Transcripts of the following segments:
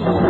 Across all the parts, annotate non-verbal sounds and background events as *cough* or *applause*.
ධර්ම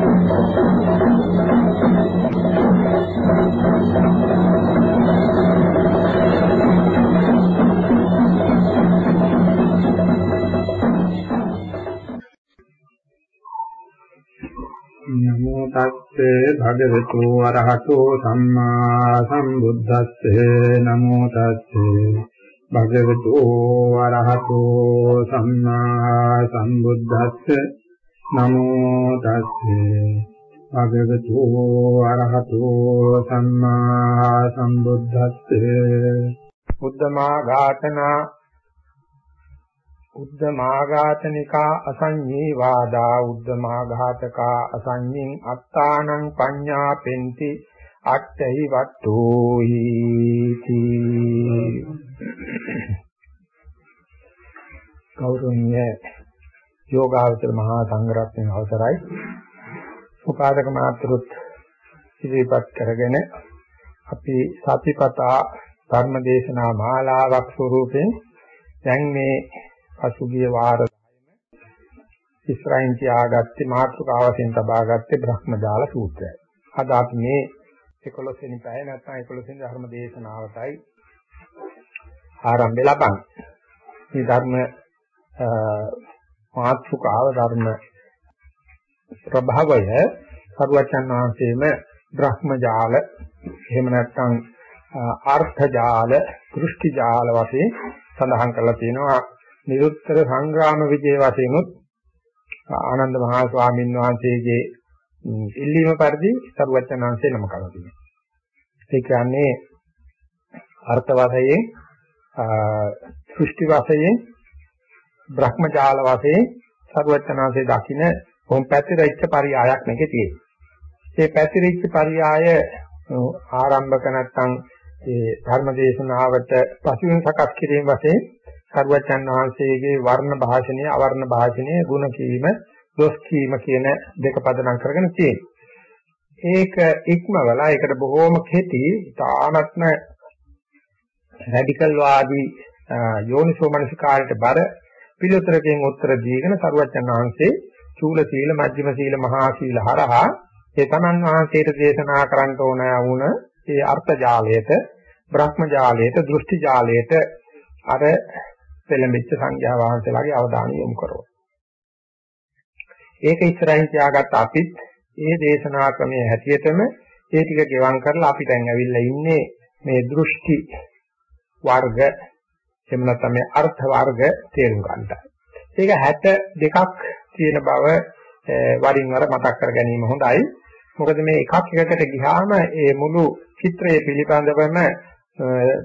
තස්සේ භගවතු අරහතෝ සම්මා සම්බුද්දස්සේ නමෝ තස්සේ භගවතු අරහතෝ සම්මා සම්බුද්දස්සේ නමෝ තස්සේ භගවතු අරහතෝ සම්මා සම්බුද්දස්සේ උද්දමා ඝාතනා උද්දමාඝාතනිකා අසඤ්ඤේ වාදා උද්දමාඝාතකා අසඤ්ඤින් අත්තානං පඤ්ඤාපෙන්ති අට්ඨහි වට්ටෝහි කෞරුණ්‍ය යෝගාවචර මහා සංඝරත්නයේ අවසරයි. උපාදක මාත්‍රුත් ඉදිරිපත් කරගෙන අපි සතිපතා ධර්මදේශනා මාලාවක් ස්වරූපයෙන් දැන් මේ පසුගිය වාර 10ම ඉස්රායින් තියාගත්තේ මාතෘකාව වශයෙන් තබාගත්තේ බ්‍රහ්මජාල සූත්‍රයයි. අද අපි මේ 11 වෙනි පැය නැත්නම් 11 වෙනි ධර්ම දේශනාවටයි ආරම්භය ලබන්නේ. මේ ධර්ම මාතෘකාව ධර්ම ප්‍රභවය සරුවචන් වහන්සේම බ්‍රහ්මජාල එහෙම නැත්නම් අර්ථ ජාල, දෘෂ්ටි ජාල වශයෙන් සඳහන් කරලා තියෙනවා නිරුත්තර සංග්‍රාම විජේ වශයෙන් උත් ආනන්ද මහා ස්වාමීන් වහන්සේගේ ඉල්ලීම පරිදි සරුවචනාංශේ නම කරලා තියෙනවා. ඒ කියන්නේ අර්ථ වශයෙන් සෘෂ්ටි වශයෙන් බ්‍රහ්මජාල වශයෙන් සරුවචනාංශේ දකින්න කොම් පැතිරිච්ච පරියායක් මේකේ තියෙනවා. මේ පැතිරිච්ච පරියාය ආරම්භක නැත්තම් ඒ ධර්මදේශනාවට පසුවෙන් සකස් කිරීම වශයෙන් සරුවචන් වහන්සේගේ වර්ණ භාෂණය, අවර්ණ භාෂණය, ಗುಣ කීම, දොස් කීම කියන දෙක පදනම් කරගෙන තියෙනවා. ඒක ඉක්මවලා ඒකට බොහෝම කෙටි, තානත්ම රැඩිකල් වාදී යෝනිසෝ මනසිකාරයට බර පිළිතුරකින් උත්තර දීගෙන සරුවචන් වහන්සේ චූල සීල, මජ්ක්‍ධිම සීල, මහා සීල හරහා ඒ තමන් වහන්සේට දේශනා කරන්න ඕන වුණ ඒ අර්ථ ජාලයට, බ්‍රහ්ම ජාලයට, දෘෂ්ටි ජාලයට අර පෙළඹෙච්ච සංඝයා වහන්සේලාගේ අවධානය යොමු කරනවා. ඒක ඉස්සරහින් තියාගත්ත අපිත් ඒ දේශනා ක්‍රමයේ හැටියටම ඒ ටික ගෙවම් කරලා අපි දැන් ඇවිල්ලා ඉන්නේ මේ දෘෂ්ටි වර්ග එහෙම නැත්නම් මේ අර්ථ වර්ග තේරුම් ගන්නට. ඒක 62ක් තියෙන බව වරින් වර මතක් කර ගැනීම හොඳයි. මොකද මේ එකක් එකකට ගියාම ඒ මුළු චිත්‍රයේ පිළිබඳවම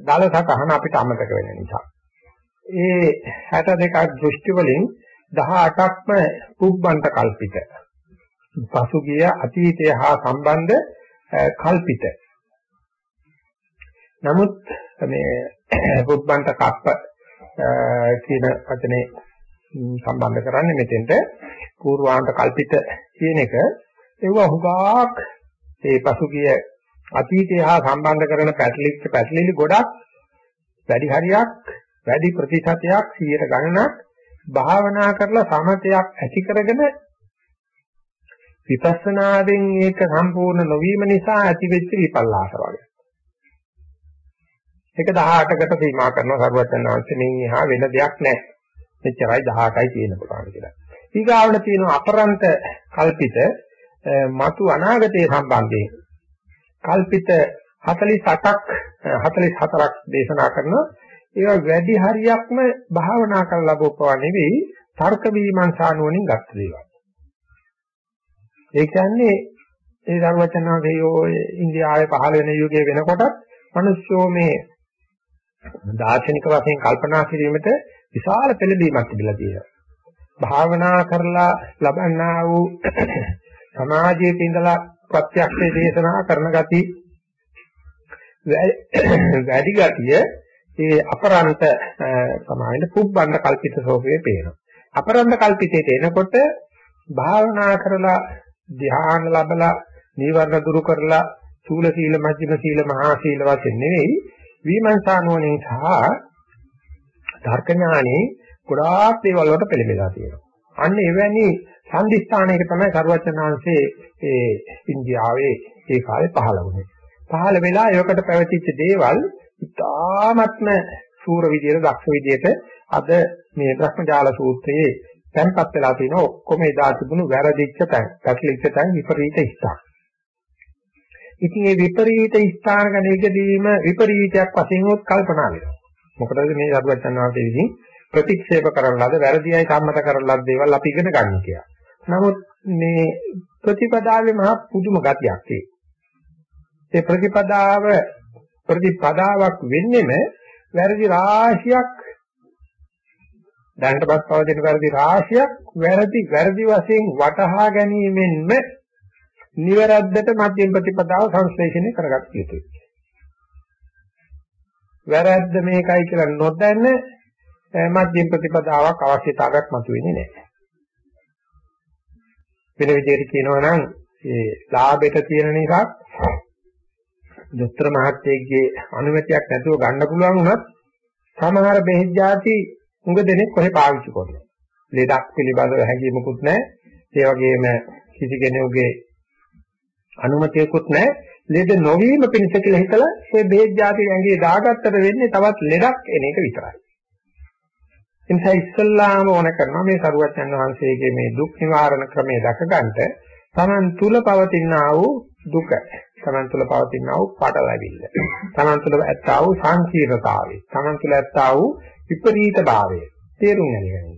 දල සටහන අපිට අමතක වෙන නිසා. ඒ 62ක් දෘෂ්ටි වලින් 18ක්ම පුබ්බන්ත කල්පිත. පසුගිය අතීතය හා සම්බන්ධ කල්පිත. නමුත් මේ පුබ්බන්ත කප්ප කියන වචනේ සම්බන්ධ කරන්නේ මෙතෙන්ට පූර්වාන්ත කල්පිත කියන එක ඒව හුඟක් ඒ පසුගිය අතීතය හා සම්බන්ධ කරන පැටලිච්ච පැටලිලි ගොඩක් වැඩි හරියක් වැඩි ප්‍රතිශතයක් 100ට ගණනක් භාවනා කරලා සමතයක් ඇති කරගෙන විපස්සනාවෙන් ඒක සම්පූර්ණ නොවීම නිසා ඇතිවෙච්ච විපල්ලාස වගේ. ඒක 18කට සීමා කරන සරුවචන වහන්සේ මේ එහා වෙන දෙයක් නැහැ. මෙච්චරයි 18යි තියෙන පුළුවන් කියලා. ඊගාවල තියෙන අපරන්ත කල්පිත මතු අනාගතයේ සම්බන්ධයෙන් කල්පිත 48ක් 44ක් දේශනා කරනවා ඒවා වැඩි හරියක්ම භාවනා කරලා ලැබුවා නෙවෙයි තර්ක විමර්ශන නුවණින් ගත්ත දේවල්. ඒ කියන්නේ ඒ සර්වචනාගේ ඔය ඉන්දියාවේ පහළ වෙන යුගයේ වෙනකොටත් මිනිස්සෝ මේ දාර්ශනික වශයෙන් කල්පනා කිරීමට විශාල පෙළඹීමක් තිබිලා තියෙනවා. භාවනා කරලා ලබන්නා වූ *clears throat* සමාජයේ ඉඳලා ප්‍රත්‍යක්ෂ දේශනා කරන ගති *clears throat* වැඩි ගතිය ඒ අපරන්ත සමාවෙන්න පුබ්බන්න කල්පිත ස්වභාවයේ පේනවා. අපරන්ත කල්පිතේට එනකොට භාවනා කරලා ධ්‍යාන ලැබලා නීවරණ දුරු කරලා සූල සීල මධ්‍යම සීල මහා සීල වශයෙන් නෙවෙයි විමර්ශනා නුවණින් සහ තර්ක ඥානෙ ගොඩාක් දේවල් වලට පෙළඹෙලා තියෙනවා. අන්න එවැනි සම්දිස්ථානයක තමයි කරුවචනාංශයේ ඒ ඉන්දියාවේ ඒ කාලේ පහළ වුණේ. පහළ වෙලා ඒකට පැවතිච්ච දේවල් ඉතාමත්ම සූර විදියට දක්ෂ විදියට අද මේ බ්‍රහ්මජාල සූත්‍රයේ තැන්පත් වෙලා තියෙන ඔක්කොම එදා තිබුණු වැරදිච්ච තැන්, පැටලිච්ච තැන් විපරීත ස්ථාන. ඉතින් මේ විපරීත ස්ථාන ගැන එකදීම විපරීතයක් වශයෙන් උත් කල්පනා වෙනවා. මොකටද මේ සරුවචන් වහන්සේ විසින් ප්‍රතික්ෂේප කරන ලද වැරදියයි සම්මත කරන ලද දේවල් අපි ඉගෙන ගන්න කියලා. නමුත් මේ ප්‍රතිපදාවේ මහා පුදුම ගතියක් තියෙනවා. ඒ ප්‍රතිපදාව ප්‍රතිපදාවක් වෙන්නෙම වැරදි රාශියක් දැනටපත් පවතින වැරදි රාශියක් වැරදි වැරදි වශයෙන් වටහා ගැනීමෙන්ම නිවැරද්දට මධ්‍යම ප්‍රතිපදාව සංශ්ලේෂණය කරගත යුතුයි. වැරද්ද මේකයි කියලා නොදැන මධ්‍යම ප්‍රතිපදාවක් අවශ්‍යතාවයක් මතුවෙන්නේ නැහැ. වෙන විදිහට කියනවා නම් ඒ ලාභයට තියෙන නිසා දොස්තර මහත්තයෙක්ගේ අනුමැතියක් නැතුව ගන්න පුළුවන් වුණත් සමහර බෙහෙත් ಜಾති උඟ දෙනෙක් කොහේ පාවිච්චි කරනවා. ලෙඩක් පිළිබඳව හැඟීමකුත් නැහැ. ඒ වගේම කිසි කෙනෙකුගේ අනුමතියකුත් නැහැ. ලෙඩ නොවීම පිණිස කියලා හිතලා මේ බෙහෙත් ಜಾති ඇඟේ දාගත්තට වෙන්නේ තවත් ලෙඩක් එන එක විතරයි. එනිසා ඉස්සල්ලාම ඕන කරනවා මේ සරුවත්යන් වහන්සේගේ මේ දුක් නිවාරණ ක්‍රමයේ දැක ගන්නට තමන් තුල පවතිනා වූ දුක තමන් තුළ පවතිනා වූ පාඩලැවිල්ල. තමන් තුළ ඇත්තා වූ සංකීර්ණතාවය. තමන් තුළ ඇත්තා වූ විපරීත භාවය. තේරුම් ගැනීම.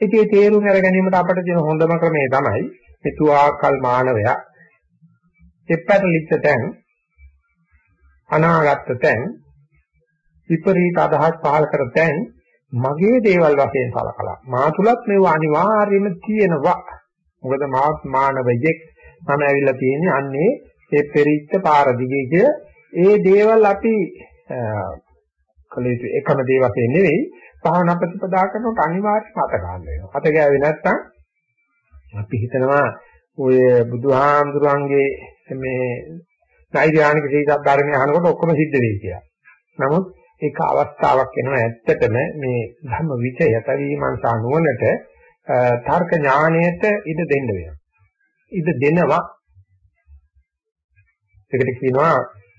ඉතින් ඒ තේරුම් අර ගැනීමට අපට තියෙන හොඳම ක්‍රමය තමයි මෙතුආකල් මානවයා එපැටලිච්ච තැන් අනාගත තැන් විපරීත අදහස් පහල කර තැන් මගේ දේවල් වශයෙන් සලකලා මා තුලත් මේව අනිවාර්යයෙන්ම තියෙනවා මොකද මා මානවයෙක් මම ඇවිල්ලා තියෙන්නේ අන්නේ ඒ පෙරිච්ච පාර දිගේ ඒ දේවල් අපි කළ යුතු එකම දේ වශයෙන් නෙවෙයි භාවනා ප්‍රතිපදා කරනකොට අනිවාර්යයෙන්ම අත ගන්න වෙනවා. අත ගෑවේ නැත්නම් අපි හිතනවා ඔය බුදුහාමුදුරන්ගේ මේ නෛර්යානික සීසත් ධර්මය අහනකොට ඔක්කොම සිද්ධ වෙයි කියලා. නමුත් ඒක අවස්ථාවක් වෙනවා ඇත්තටම මේ ධම්ම විචය යතවීමංසා නුවණට තර්ක ඥාණයට ඉඩ දෙන්න වෙනවා. ඉඩ දෙනවා ඒකට කියනවා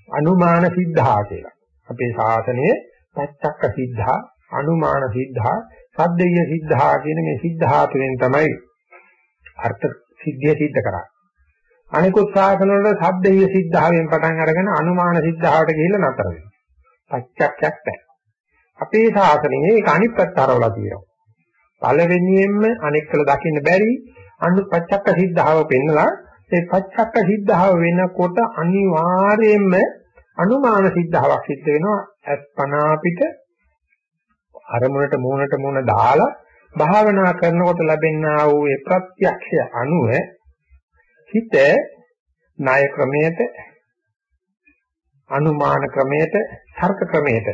අනුමාන සිද්ධා කියලා. අපේ ශාසනයේ පච්චක්ක සිද්ධා, අනුමාන සිද්ධා, සද්දේය සිද්ධා කියන මේ සිද්ධා තුනෙන් තමයි අර්ථ සිද්ධිය සිද්ධ කරන්නේ. අනිකුත් ශාසන වල සද්දේය සිද්ධාවෙන් පටන් අරගෙන අනුමාන සිද්ධාවට ගිහිල්ලා නතර වෙනවා. පච්චක්කයක් නැහැ. අපේ ශාසනයේ ඒක අනිත් පැත්ත හරවලා තියෙනවා. පළවෙනියෙන්ම අනෙක්කල දකින්න බැරි අනු පච්චක්ක සිද්ධාව පෙන්නලා ඒ පච්චක්ක සිද්ධාව වෙනකොට අනිවාර්යයෙන්ම අනුමාන සිද්ධාවක් සිද්ධ වෙනවා අස්පනා පිට අරමුණට මූණට මූණ දාලා භාවනා කරනකොට ලැබෙනා වූ ඒ ප්‍රත්‍යක්ෂය අනුව හිත ණය ක්‍රමයට අනුමාන ක්‍රමයට තර්ක ක්‍රමයට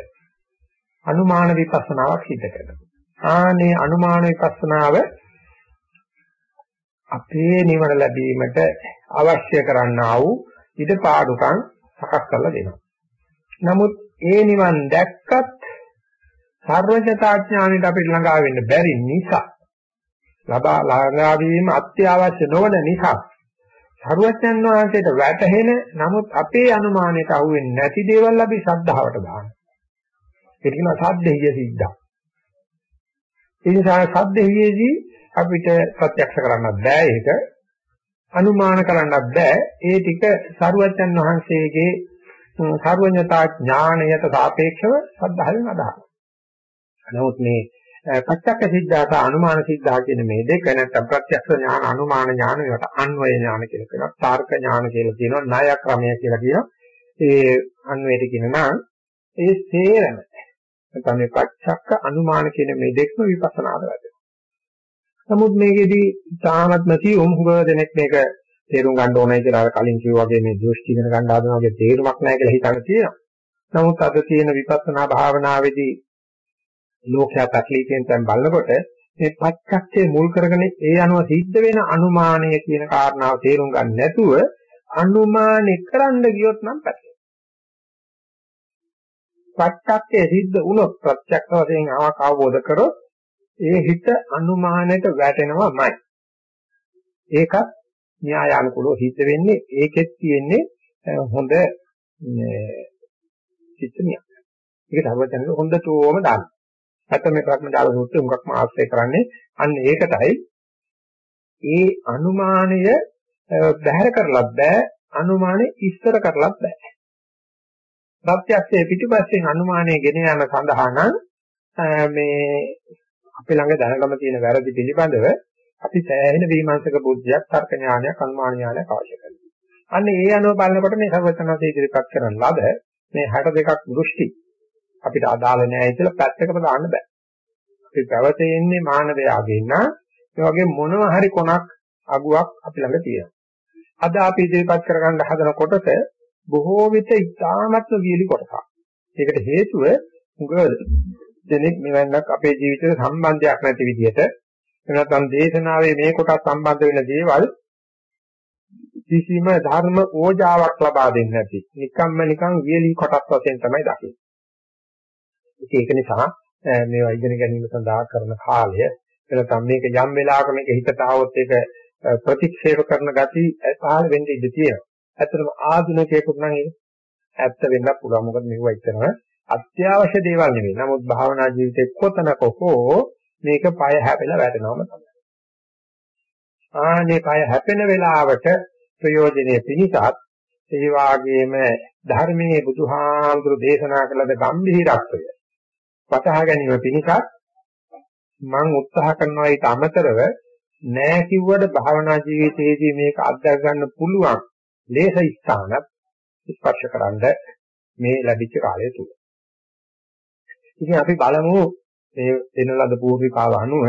අනුමාන විපස්සනාවක් සිද්ධ කරනවා. ආනේ අනුමාන විපස්සනාව අපේ නිවන ලැබීමට අවශ්‍ය කරන්නා වූ ඉදපාඩුකම් සකස් කරලා දෙනවා. නමුත් ඒ නිවන් දැක්කත් සර්වඥතා ඥාණයට අපිට ළඟා වෙන්න බැරි නිසා ලබා ළඟා වීම අත්‍යවශ්‍ය නොවන නිසා සර්වඥන් වහන්සේට වැටහෙන නමුත් අපේ අනුමානයට අහුවෙන්නේ නැති දේවල් අපි ශ්‍රද්ධාවට දානවා. ඒක කියනවා සද්දෙහිය සිද්ධා. ඒ නිසා සද්දෙහියේදී අපිට ප්‍රත්‍යක්ෂ කරන්නත් බෑ ඒක. අනුමාන කරන්නත් බෑ. ඒ ටික සරුවච්චන් වහන්සේගේ සර්වඥතා ඥාණයට සාපේක්ෂව සද්ධායෙන් අදහනවා. නමුත් මේ පච්චක්ක සිද්ධාත අනුමාන සිද්ධා කියන මේ දෙක නැත්නම් ප්‍රත්‍යක්ෂ ඥාන අනුමාන ඥාන වලට අන්වය ඥාන කියලා කියනවා. තාර්ක ඥාන කියලා කියනවා. ණය ක්‍රමය කියලා කියනවා. ඒ අන්වයට කියනවා ඒ සේරම නැත්නම් මේ පච්චක්ක අනුමාන කියන මේ දෙකම විපස්සනාද වැඩ. නමුත් මේකෙදී තාමත්ම තියුම් හුඟ දෙනෙක් මේක තේරුම් ගන්න ඕනයි කියලා අර කලින් කිව්වා වගේ මේ දෘෂ්ටි ඉගෙන ගන්න ආදම වගේ තේරුමක් නැහැ කියලා හිතන තියෙනවා. නමුත් අද තියෙන විපස්සනා භාවනාවේදී ලෝකයා පැටලීකෙන් දැන් බලනකොට මේ පච්චක්කේ මුල් කරගෙන ඒ අනුව සිද්ධ වෙන අනුමානය කියන කාරණාව තේරුම් ගන්න නැතුව අනුමානෙ කරන්න ගියොත් නම් පැටලෙනවා. පච්චක්කේ සිද්ධ වුණොත් ප්‍රත්‍යක්ෂ වශයෙන් ආවක් අවබෝධ කරොත් ඒ හිත අනුමානයට වැටෙනවමයි. ඒකත් න්‍යායානුකූලව සිද්ධ වෙන්නේ ඒකෙත් තියෙන්නේ හොඳ චිත්තනියක්. ඒක ධර්මචන්ද හොඳටම දාන්න. නැත්නම් මේ ප්‍රඥාල සූත්‍රය උඟක්ම ආශ්‍රය කරන්නේ අන්න ඒකටයි. ඒ අනුමානය බැහැර කරලත් බෑ අනුමානෙ ඉස්තර කරලත් බෑ. ප්‍රත්‍යක්ෂයේ පිටිපස්සෙන් අනුමානය ගෙන යන සඳහා නම් මේ අපේ ළඟ දැනගම තියෙන වැරදි පිළිබඳව අපි සෑහෙන විමර්ශක බුද්ධියක් තර්ක ඥානයක් අනුමාන ඥානයක් අවශ්‍ය කරනවා. අන්න ඒ අනුව බලනකොට මේ සර්වඥාන්සේ ඉදිරිපත් කරන ලද මේ 62ක් දෘෂ්ටි අපිට අදාළ නැහැ කියලා පැත්තකට දාන්න බෑ. අපි පැවතෙන්නේ මානවයාගෙන් නා ඒ වගේ මොනවා හරි කොනක් අගුවක් අපි ළඟ තියෙනවා. අද අපි ඉදිරිපත් කරගන්න හදන කොටස බොහෝ විට ඉතාමත්ම වියලි කොටසක්. ඒකට හේතුව මුග දෙනෙක් මෙවන්නක් අපේ ජීවිතේ සම්බන්ධයක් නැති විදිහට එනනම් දේශනාවේ මේ කොටස් සම්බන්ධ වෙන දේවල් කිසිම ධර්ම ඕජාවක් ලබා දෙන්නේ නැති. නිකම්ම නිකං වියලි කොටස් වශයෙන් තමයි දකින්නේ. ඒක නිසා මේවා ඉගෙන ගැනීම සඳහා කරන කාලය එනනම් මේක යම් වෙලාවක මේක හිතට આવොත් ඒක ප්‍රතික්ෂේප කරන gati පහළ වෙන්න ඉඩ තියෙනවා. ඇත්තටම ආධුනිකයෙකුට නම් ඒක ඇත්ත වෙන්න පුළුවන්. මොකද මේවා ඉතනම අත්‍යවශ්‍ය දේවල් නෙවෙයි. නමුත් භාවනා ජීවිතේ කොතනක හෝ මේක পায় හැපෙලා වැටෙනවම තමයි. ආනේ পায় හැපෙන වෙලාවට ප්‍රයෝජනෙ පිණිසත් ඒ වාගේම ධර්මයේ බුදුහාමුදුරු දේශනා කළද ගැඹිරත්වය වටහා ගැනීම පිණිසත් මම උත්සාහ කරනවා ඊට අමතරව නෑ කිව්වට භාවනා ජීවිතයේදී මේක අත්දැක ගන්න පුළුවන් ලේස ස්ථානත් ස්පර්ශ මේ ලැබිච්ච කාලය තුල. ඉතින් අපි බලමු මේ දෙන ලද පූර්විකාව අනුව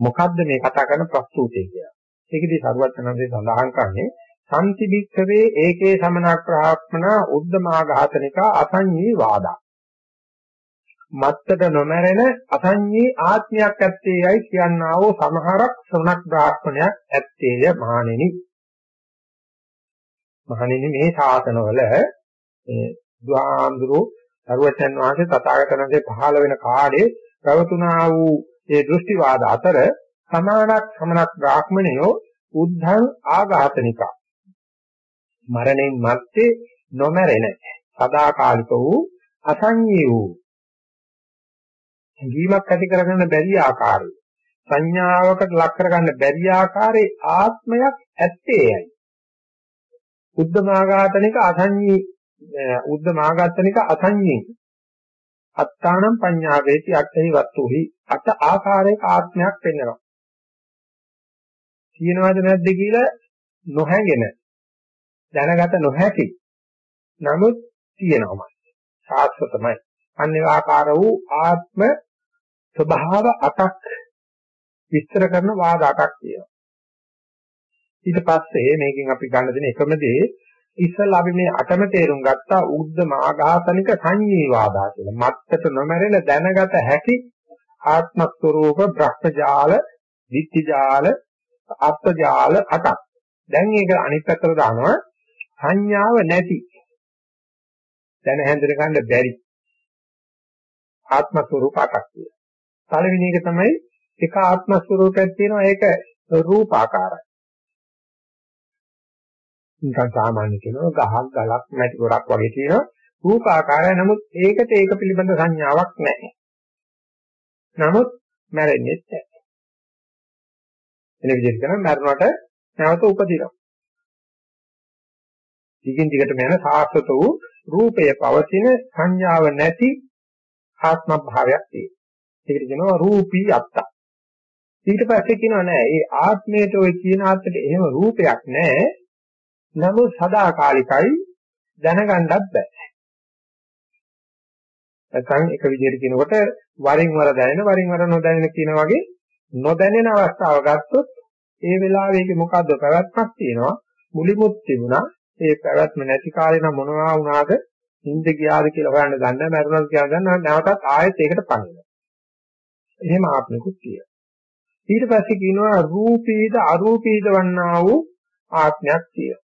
මොකද්ද මේ කතා කරන ප්‍රස්තුතිය කියලා. ඒකදී සරුවචනන්සේ සඳහන් කරන්නේ සම්තිබික්කවේ ඒකේ සමනක් ප්‍රාප්මනා උද්දමාඝාතනිකා අසඤ්ඤී වාදා. මත්තට නොමැරෙන අසඤ්ඤී ආත්මයක් ඇත්තේයයි කියනා වූ සමහරක් ශ්‍රණක් බ්‍රාහ්මණයක් ඇත්තේය මහණෙනි. මහණෙනි මේ ශාසනවල මේ දුආඳුරු සරුවචන් වහන්සේ තථාගතයන්ගේ පහළ වෙන කාලේ ප්‍රවතුනා වූ ඒ දෘෂ්ටිවාද අතර සමානක් සමනක් බ්‍රාහ්මණයෝ උද්ධං ආඝාතනිකා. මරණයෙන් මත්තේ නොමැරෙන සදාකාලික වූ අසංඤී වූ ජීවයක් ඇති කරගන්න බැරි ආකාරය. සංඥාවකට ලක් කරගන්න බැරි ආකාරයේ ආත්මයක් ඇත්තේයයි උද්දමාඝාතනික අසංඤී උද්දමාඝාතනික අසංඤී අත්තානම් පඤ්ඤා වේති අට්ඨහි වත්තුහි අට ආකාරයක ආත්මයක් වෙන්නවා. කියනවාද නැද්ද කියලා නොහැගෙන දැනගත නොහැකි. නමුත් තියෙනවමයි. සාස්වතමයි. අන්නේ ආකාර වූ ආත්ම ස්වභාව අටක් විස්තර කරන වාද අටක් තියෙනවා. ඊට පස්සේ මේකෙන් අපි ගන්න දෙන එකම දේ ඉස්සලා අපි මේ අටම තේරුම් ගත්තා උද්ද මාඝාසනික සංජීවාදා කියලා. මත්තට නොමැරෙන දැනගත හැකි ආත්ම ස්වરૂප භ්‍රෂ්ටජාල, විත්තිජාල, අත්ජාල අටක්. දැන් ඒක අනිත් පැත්තට දානවා සංඥාව නැති. දැන හැඳින ගන්න බැරි. ආත්ම ස්වરૂප අටක් කියලා. පළවෙනි එක තමයි එක ආත්ම ස්වરૂපයක් තියෙනවා ඒක රූපාකාරයි. නිකන් සාමාන්‍ය කියනවා ගහක් ගලක් මැටි ගොඩක් වගේ තියෙනවා රූපාකාරය නමුත් ඒකට ඒක පිළිබඳ සංඥාවක් නැහැ. නමුත් මැරෙන්නේ නැහැ. එන විදිහට කරන මරණයට නැවත උපදිනවා. ටිකින් ටිකට යන සාස්වත වූ රූපය පවතින සංඥාව නැති ආත්ම භාවයක් තියෙනවා. ඒකට කියනවා රූපී අත්තා. ඊට පස්සේ කියනවා නෑ ඒ ආත්මයට ওই කියන ආත්මයට එහෙම රූපයක් නෑ. නමුත් සදාකාලිකයි දැනගන්නත් බෑ. නැත්නම් එක විදිහට කියනකොට වරින් වර දැනෙන වරින් වර නොදැනෙන කියන වගේ නොදැනෙන අවස්ථාව ගත්තොත් ඒ වෙලාවේ ඒක මොකද්ද පැවැත්මක් තියෙනවා? මුලිමුත් තිබුණා. ඒ පැවැත්ම නැති කාලේ නම් මොනවා වුණාද? හින්ද ගියාද කියලා හොයන්න දන්නේ නැහැ මරුණාද කියලා දන්නේ නැවතත් ආයෙත් ඒකට පණිනවා එහෙම ආත්මිකුත් කියනවා. ඊට පස්සේ කියනවා රූපීද අරූපීද වන්නා වූ ආත්මයක් කියනවා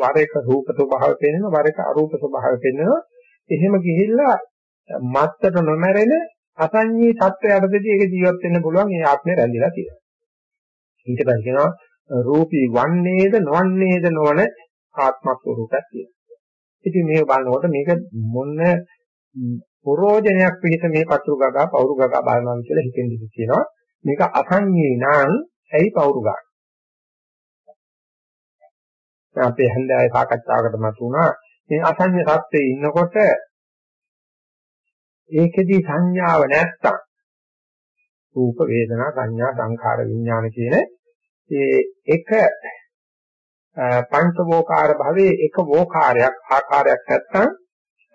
වර එක රූප ස්වභාවය පෙන්වනවා වර එක අරූප ස්වභාවය පෙන්වනවා එහෙම ගිහිල්ලා මත්තට නොමැරෙන අසංඤී තත්ත්වයකදී ඒක ජීවත් වෙන්න පුළුවන් ඒ ආත්මය රැඳිලා තියෙනවා. ඊට පස්සේ කියනවා රූපී වන්නේද නොවන්නේද නොවන ආත්ම ස්වરૂපයක් තියෙනවා. ඉතින් මේක බලනකොට මේක මොන ප්‍රෝජනයක් පිළිස මේ පතුරු ගගා පවුරු ගගා බලනවා කියලා හිතෙන්දි කියනවා. මේක අසංඤී නම් ඇයි පවුරු ගන්න? අපේ හන්දෑවේ සාකච්ඡාවකට මතුණා මේ අසංඤ සත්‍යයේ ඉන්නකොට ඒකෙදි සංඥාව නැත්තම් රූප වේදනා සංඥා සංඛාර විඥාන කියන ඒ එක පංචවෝකාර භවයේ එක වෝකාරයක් ආකාරයක් නැත්තම්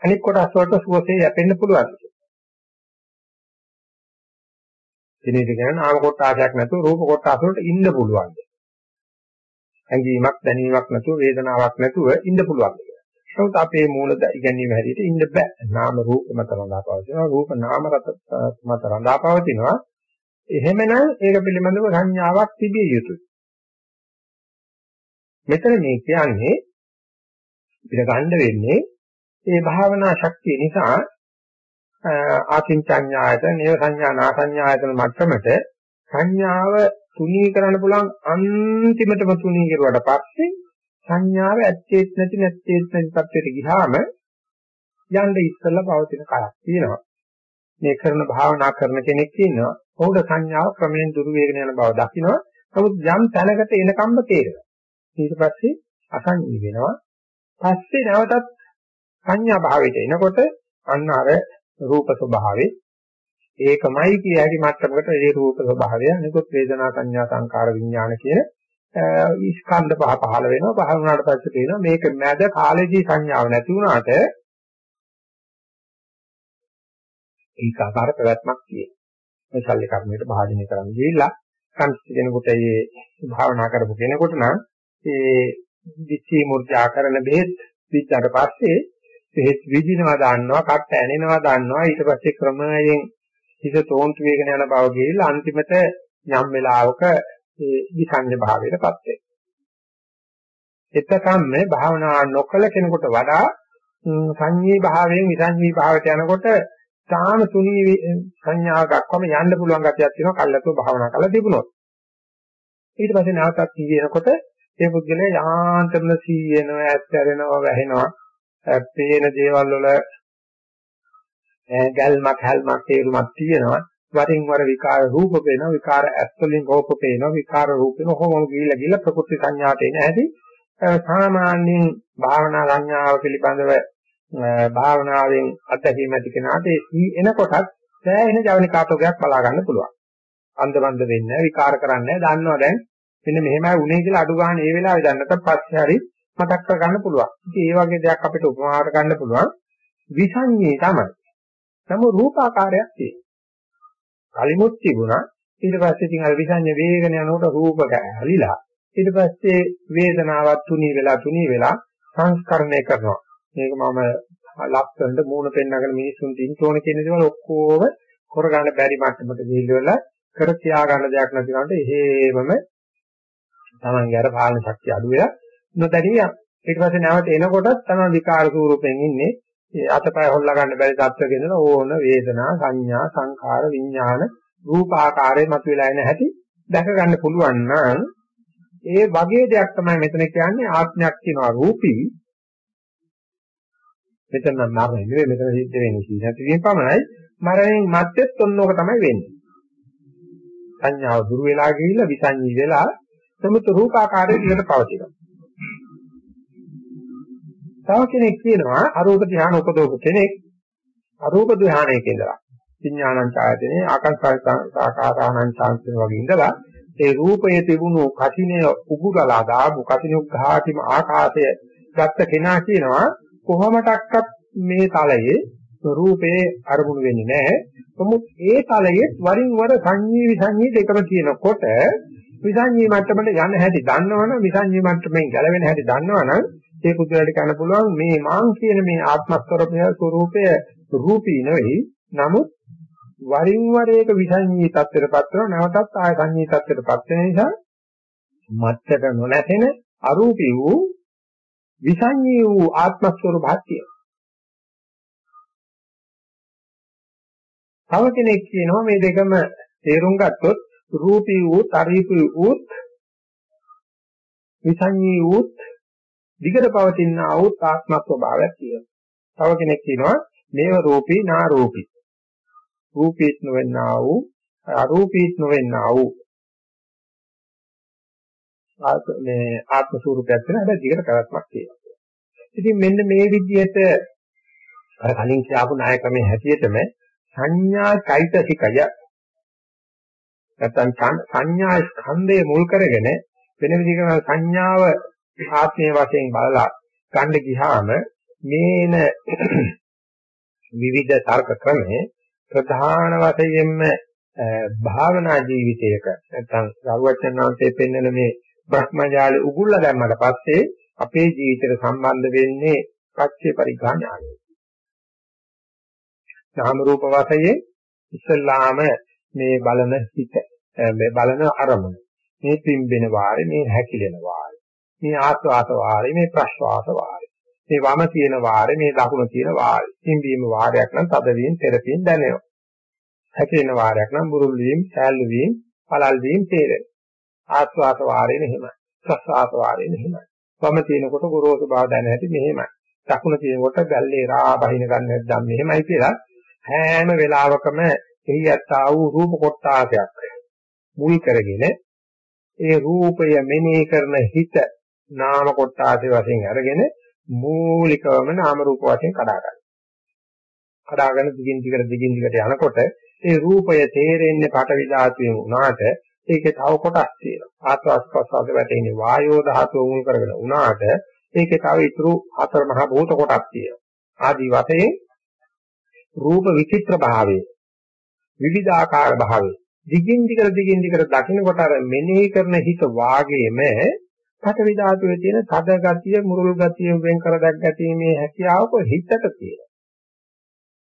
අනිත් කොටස් වලට සුවසේ යැපෙන්න පුළුවන්. දිනේ දිගන නාම කොටාසයක් නැතුව රූප කොටාස වලට ඉන්න පුළුවන්. ඇඟීමක් දැනීමක් නැතුව වේදනාවක් නැතුව ඉන්න පුළුවන්. නමුත් අපේ මූල ඉගැන්වීම හැටියට ඉන්න බෑ. නාම රූප මත රඳා පවතිනවා. රූප නාම රත මත රඳා පවතිනවා. එහෙමනම් ඒක පිළිබඳව සංඥාවක් තිබිය යුතුයි. මෙතන මේ කියන්නේ පිට ගන්න වෙන්නේ මේ භාවනා ශක්තිය නිසා ආකින්චඤ්ඤායතන, නේව සංඥා, නාසඤ්ඤායතන මට්ටමට සංඥාව තුනී කරන්න පුළුවන් අන්තිමටම තුනී කරුවාට පස්සේ සංඥාව ඇත්තේත් නැති නැත්තේත් නැති තත්ත්වයට ගියාම යන්න ඉස්සෙල්ලා පවතින කයක් තියෙනවා. මේ කරන භාවනා කරන කෙනෙක් ඉන්නවා. ඔහුට සංඥාව ක්‍රමයෙන් දුරු වේගන යන බව දකිනවා. නමුත් යම් තැනකට එනකම්ම තේරෙනවා. ඊට පස්සේ අසංඥී වෙනවා. පස්සේ නැවතත් සංඥා භාවයට එනකොට අන්න අර රූප ස්වභාවේ ඒකමයි කිය හැකි මට්ටමකට ඒ රූප ස්වභාවය අනිකුත් වේදනා සංඥා සංකාර විඥාන කියන ස්කන්ධ පහ පහළ වෙනවා පහළ වුණාට පස්සේ තේනවා මේක මැද කාලේදී සංඥාව නැති වුණාට ඒකාකාර ප්‍රවැත්මක් තියෙනවා. මේ ශල්‍ය කර්මයට භාජනය කරන්න ගිහිල්ලා කම්ස්ති කෙනෙකුට මේ භාවනා කරපු කෙනෙකුට නම් ඒ දිච්චි මුර්ජා කරන බෙහෙත් පිටට පස්සේ බෙහෙත් විදිනවා දාන්නවා කට ඇනෙනවා දාන්නවා ඊට පස්සේ ක්‍රමයෙන් හිත තෝන්තු වේගන යන බව ගිහිල්ලා අන්තිමට යම් වෙලාවක ඒ විසංජ භාවයටපත් වෙනවා. එතකම් මේ භාවනා නොකල කෙනෙකුට වඩා සංඤී භාවයෙන් විසංඤී භාවයට යනකොට තාම තුනී සංඥාව දක්වම යන්න පුළුවන් ගතියක් තියෙනවා කල්ලාතෝ භාවනා කරලා තිබුණොත්. ඊට පස්සේ නැවතත් කියනකොට ඒ පුද්ගලයා යාන්ත්‍රණ සීයනවා ඇත්තරෙනවා වැහෙනවා පේන දේවල් වල ගැල්මක් හැල්මක් තේරුමක් තියෙනවා වරින් වර විකාර රූප පේනවා විකාර ඇස්වලින් රූප පේනවා විකාර රූප වෙන කොහොමද ගිහිල්ලා ගිහිල්ලා ප්‍රකෘති සංඥාට එන හැටි සාමාන්‍යයෙන් භාවනා සංඥාව පිළිබඳව භාවනාවෙන් අත්දැකීම ඇති කෙනාට ඒ සී එනකොටත් සෑහෙන ජවනිකාතෝගයක් බලා ගන්න පුළුවන්. අන්දබන්ද වෙන්නේ විකාර කරන්නේ දන්නවා දැන් මෙන්න මෙහෙමයි උනේ කියලා අඩු ගන්න ඒ වෙලාවේ දැන්නත් පස්සේ හරි මතක් කර ගන්න පුළුවන්. ඉතින් ඒ වගේ දෙයක් අපිට උපමාවට ගන්න පුළුවන්. විසංඤේ තමයි. නමුත් රූපාකාරයක් තියෙනවා. කලිමුත් තිබුණා. ඊට පස්සේ ඉතින් අර විසඤ්ඤ වේගන යනකොට රූපක ඇලිලා ඊට පස්සේ වේදනාවක් තුනී වෙලා තුනී වෙලා සංස්කරණය කරනවා. මේක මම ලක්ෂණයට මූණ පෙන්නගෙන මිනිස්සුන්ට ඉන්ටෝන කියන දේවල් ඔක්කොම කරගන්න බැරි මට්ටමට ගිහිල්ලා කර තියා ගන්න දෙයක් නැතිවට එහෙමම තමන්ගේ අර පාලන ශක්තිය අඩු වෙලා නොදැනී යනවා. ඊට පස්සේ නැවත එනකොටත් තමයි විකාර ස්වරූපයෙන් ඉන්නේ. ඒ අතපය හොල්ලා ගන්න බැරි තත්ත්වයක ඉඳලා ඕන වේදනා සංඥා සංඛාර විඥාන රූප ආකාරයේ මතුවලා එන හැටි දැක ගන්න පුළුවන් නම් ඒ වගේ දෙයක් තමයි මෙතන කියන්නේ ආත්මයක් කියනවා රූපී. මෙතන නම් මරණය නෙවෙයි මෙතන සිද්ධ වෙන්නේ සීනතියෙන් පමණයි. මරණයෙන් මැත්තේත් ඔන්නෝක තමයි වෙන්නේ. සංඥාව දුර වෙලා ගිහිල්ලා විසංජී වෙලා සමුතු රූපාකාරයේ ඉඳලා පවතිනවා. තව කෙනෙක් කියනවා අරූප ධ්‍යාන උපදවපු කෙනෙක් අරූප ධ්‍යානයක ඉඳලා විඥානං ඡායතනේ ආකාසාකාරාණං ඡාන්තන වගේ ඉඳලා ඒ රූපයේ තිබුණු කසිනේ උගුරලා දාපු කසිනුග්ඝාතිම ආකාශය ගත්ත කෙනා කියනවා කොහොමඩක්වත් මේ තලයේ රූපේ අරමුණු වෙන්නේ නැහැ. නමුත් ඒ තලයේ වරින් වර සංඤී විසංඤී දෙකම තියෙනකොට විසංඤී මට්ටමට යන හැටි දන්නවනම් විසංඤී මට්ටමෙන් ගැලවෙන හැටි දන්නවනම් ඒ පුදුරට කියන්න පුළුවන් මේ මාං කියන මේ ආත්මස්වරූපය ස්වરૂපය රූපී නෙවෙයි නමුත් වරින් වර ඒක විසංඤී තත්ත්වයටපත් කරන නැවතත් ආය සංඤී තත්ත්වයටපත් වෙන නිසා මත්තක නොනැසෙන අරූපී වූ විසංඤී වූ ආත්මස්වරූපයක් තියෙනවා. තව කෙනෙක් කියනවා මේ දෙකම තේරුම් ගත්තොත් රූපී වූ, තරීපී වූ, විසංඤී වූ, දිගට පවතින ආ ආත්ම ස්වභාවයක් තියෙනවා. තව කෙනෙක් කියනවා මේව රූපී නා රූපී. රූපීත් නොවෙන්නා වූ, අරූපීත් නොවෙන්නා වූ මේ ආත්ම ස්වરૂපයක් වෙන හැබැයි දිගට පැවැත්මක් තියෙනවා. ඉතින් මෙන්න මේ විදිහට අර කලින් කියපු නාය ක්‍රමයේ හැටියටම සංඥා චෛතසිකය නැත්නම් සංඥා ස්කන්ධය මුල් කරගෙන වෙන විදිහකට සංඥාව ආත්මයේ වශයෙන් බලලා ගන්න ගියාම මේන *clears throat* විවිධ තර්ක ක්‍රමේ ප්‍රධාන වශයෙන්ම භාවනා ජීවිතයක නැත්නම් රවචනාංශයේ පෙන්වන මේ බ්‍රහ්මජාලේ උගුල්ලා දැම්මට පස්සේ අපේ ජීවිතයට සම්බන්ධ වෙන්නේ පච්චේ පරිඥානයි. නාම රූප වශයෙන් ඉස්සල්ලාම මේ බලන හිත මේ බලන අරමුණ මේ පිම්බෙන වාරේ මේ හැකිලෙන වාරේ මේ ආස්වාස වාරේ මේ ප්‍රශ්වාස වාරේ මේ වම තියෙන වාරේ මේ දකුණ තියෙන වාරේ පිම්බීම වාරයක් නම් තදවීම තෙරපීම් දැනෙනවා. හැකිලෙන වාරයක් නම් බුරුල් වීම සෑල්ලු වීම පළල් වීම තේරෙනවා ආස්වාස වාරේ මෙහෙමයි ප්‍රශ්වාස වාරේ මෙහෙමයි වම තියෙනකොට ගොරෝසු බව දැන ඇති මෙහෙමයි. දකුණ තියෙනකොට ගල්ලේ රා බහින ගන්න නැත්නම් මෙහෙමයි කියලා හැම වෙලාවකම එහි යත්තා වූ රූප කොටාසයක් මුල් කරගෙන ඒ රූපය මෙනෙහි කරන හිත නාම කොටාසේ වශයෙන් අරගෙන මූලිකවම නාම රූප වශයෙන් කඩා ගන්න. කඩාගෙන දිගින් දිගට දිගින් දිගට යනකොට ඒ රූපය තේරෙන්නේ පටවි ධාතුවෙන් උනාට ඒකේ තව කොටස් තියෙනවා. ආස්වාස් ප්‍රසවාස වැටෙන්නේ වායෝ ධාතුව මුල් කරගෙන උනාට ඒකේ තව ඉතුරු හතර මහ භූත කොටස් තියෙනවා. ආදි වශයෙන් රූප විචිත්‍ර භාවයේ විවිධාකාර භාවයේ දිගින් දිගට දිගින් දිගට දකින්නකොට අර මෙනෙහි කරන හිත වාගේම පඨවි ධාතුවේ තියෙන තද ගතිය මුරුල් ගතිය වෙන් කර දැක්ගැතීමේ හැකියාව හිතට තියෙනවා.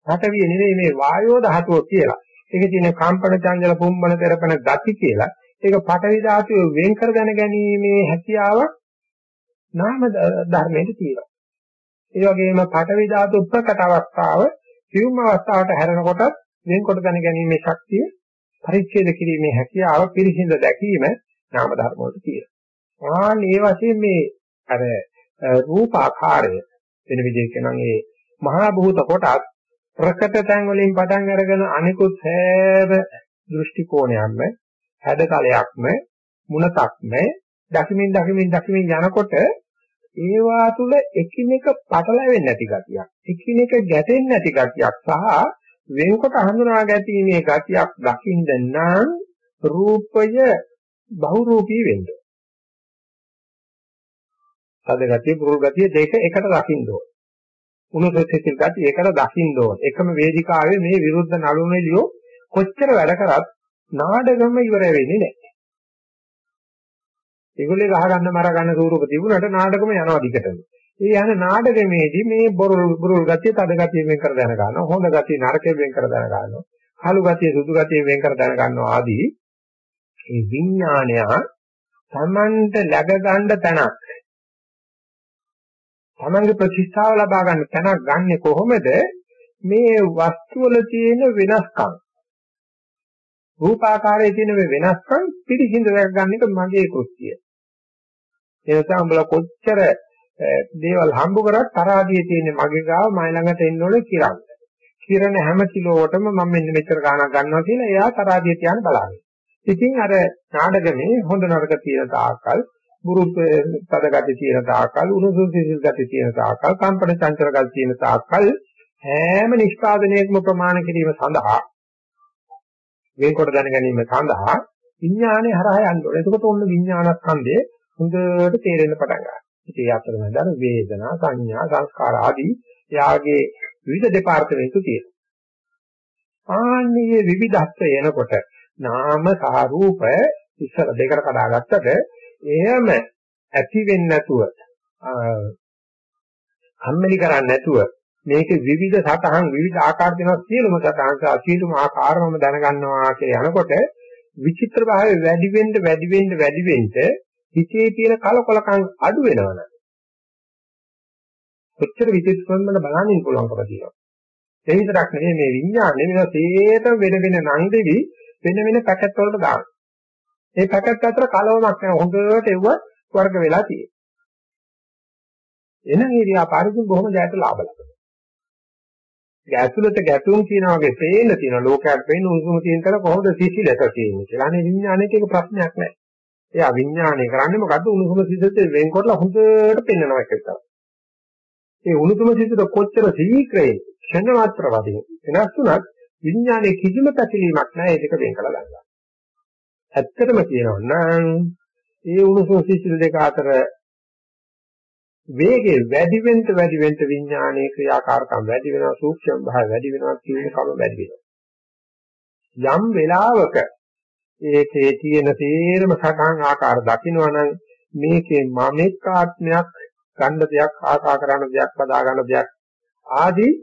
පඨවිය නෙවෙයි මේ වායෝ ධාතුව කියලා. ඒකේ තියෙන කම්පන චංචල පුම්බන තෙරපන ගති කියලා. ඒක පඨවි ධාතුවේ වෙන් කර දැන ගැනීමේ හැකියාව නාම ධර්මයේ තියෙනවා. ඒ වගේම පඨවි ධාතු ප්‍රකට අවස්ථාව සියුම් අවස්ථාවට හැරෙනකොට වෙන්කොට දැන ගැනීමේ ශක්තිය පරිච්ඡේද කිරීමේ හැකියාව පිරිසිඳ දැකීම නාම ධර්ම වලට තියෙනවා. ආන් මේ වශයෙන් මේ අර රූප ආකාරය වෙන විදිහකින් නම් ඒ මහා භූත කොටස් ප්‍රකට තැන් වලින් පටන් අරගෙන අනිකුත් හැම දෘෂ්ටි කෝණයක්ම හැඩතලයක්ම මුණතක්ම දකිමින් දකිමින් දකිමින් යනකොට ඒවා තුල එකිනෙක පටලැවෙන්නේ නැති ගතියක් එකිනෙක ගැටෙන්නේ නැති ගතියක් සහ වෙන්කොට හඳුනා ගැනීමේ ගතියක් දකින්න නම් රූපය බහුරූපී වෙන්න. සද ගතිය පුරුල් ගතිය දෙක එකට දකින්න ඕන. උණුසුසිතිල් ගතිය එකට දකින්න ඕන. එකම වේදිකාවේ මේ විරුද්ධ නළුනෙලියෝ කොච්චර වැඩ කරත් නාඩගම ඉවර වෙන්නේ නැහැ. ඒගොල්ලේ ගහ ගන්න මර ගන්න ස්වරූප තිබුණාට නාඩගම යනවා දිගටම. ඒ යන නාටකයේදී මේ බොරුල් බුරුල් ගතිය තද ගතිය වෙන් කර දැන ගන්නවා. හොඳ ගතිය නරකයෙන් වෙන් කර දැන ගන්නවා. කළු ගතිය සුදු ගතිය වෙන් කර දැන ගන්නවා ආදී මේ විඥානය තමන්ට läග ගන්න තැනක්. තමන්ගේ ප්‍රතිස්ථාව ලබා ගන්න තැනක් ගන්නෙ කොහොමද? මේ වස්තු වල තියෙන වෙනස්කම්. රූපාකාරයේ තියෙන මේ වෙනස්කම් පිළිසිඳ දැක ගන්න එක මගේ කෘත්‍යය. ඒ නිසා උඹලා කොච්චර දේවල් හම්බ කරත් තරහදියේ තියෙන මගේ ගාව මයි ළඟට එන්න ඕනේ කිරන්න. කිරණ හැම කිලෝවටම මම මෙන්න මෙච්චර ගාණක් ගන්නවා කියලා එයා තරහදිය තියන බලන්නේ. ඉතින් අර නාඩගමේ හොඳ නරක තියෙන තාක්කල් බුරුත් පදගති තියෙන තාක්කල් උණුසුම් සිසිල් ගති තියෙන තාක්කල් කම්පන චංචල ගති තියෙන තාක්කල් හැම නිෂ්පාදනයකම ප්‍රමාණ කිරීම සඳහා වෙන්කොට දැන ගැනීම සඳහා විඥානේ හරහා යන්න ඕනේ. එතකොට ඔන්න විඥානස්කන්ධය හොඳට තේරෙන්න පටන් ගන්නවා. ඉතින් ඒ අතරමැද අර වේදනා, සංඥා, සංස්කාර ආදී යාගේ විවිධ දෙපාර්තමේන්තු තියෙනවා. ආන්නේ විවිධත්වය එනකොට නාම සහ රූප ඉස්සර දෙකට කඩාගත්තට එහෙම ඇති වෙන්නේ නැතුව අම්මලි කරන්නේ නැතුව මේකේ විවිධ සතහන් විවිධ ආකාර දෙනවා සියලුම සතහන් සහ සියලුම ආකාරවම දැනගන්නවා කියලා යනකොට විචිත්‍ර භාවය වැඩි වෙන්න වැඩි වෙන්න වැඩි වෙන්න හිතේ තියෙන කලකොලකම් අඩු වෙනවනේ. කොච්චර විචිත්‍රවම බලන්න පුළුවන්කම තියෙනවා. ඒ විතරක් නෙමෙයි මේ විඥානේ මේවා තේතම වෙන වෙන නම් දෙවි වෙන වෙන පැකට් වලට දානවා. මේ පැකට් අතර කලවමක් නැහැ. හොඳට එව්ව වර්ග වෙලා තියෙනවා. එහෙනම් ඒ ව්‍යාපාරිකුන් බොහොම ජයට ලාභ ලබනවා. ඇතුළත ගැටුම් කියනා වගේ පේන්න තියෙන ලෝකයක් පේන උණුසුම තියෙන තර කොහොමද සිසිලස තියෙන්නේ කියලා. අනේ විඥානයේ ඒක ප්‍රශ්නයක් නැහැ. එයා විඥානය කරන්නේ මොකද්ද උණුසුම සිසිලස වෙන්කොටලා හොඳට පෙන්වනවා එක තමයි. ඒ උණුසුම සිසිලස කොච්චර ශීක්‍රයෙන් ක්ෂණ මාත්‍ර වශයෙන් වෙනස් වුණත් විඥානයේ කිසිම පැතිලීමක් නැහැ ඒක වෙන් කළ ගන්නවා. ඇත්තටම කියනවා නම් ඒ උණුසුම සිසිල දෙක අතර වේගය වැඩි වෙන්න වැඩි වෙන්න විඥානයේ ක්‍රියාකාරකම් වැඩි වෙනවා සූක්ෂම භාවය වැඩි වෙනවා තීව්‍රකම වැඩි වෙනවා. යම් වෙලාවක ඒකේ තියෙන තේරම සටහන් ආකාර දකින්නවනම් මේකේ මමෙක් ආත්මයක් ගන්න දෙයක් ආසා කරන දෙයක් බදා ගන්න දෙයක් ආදී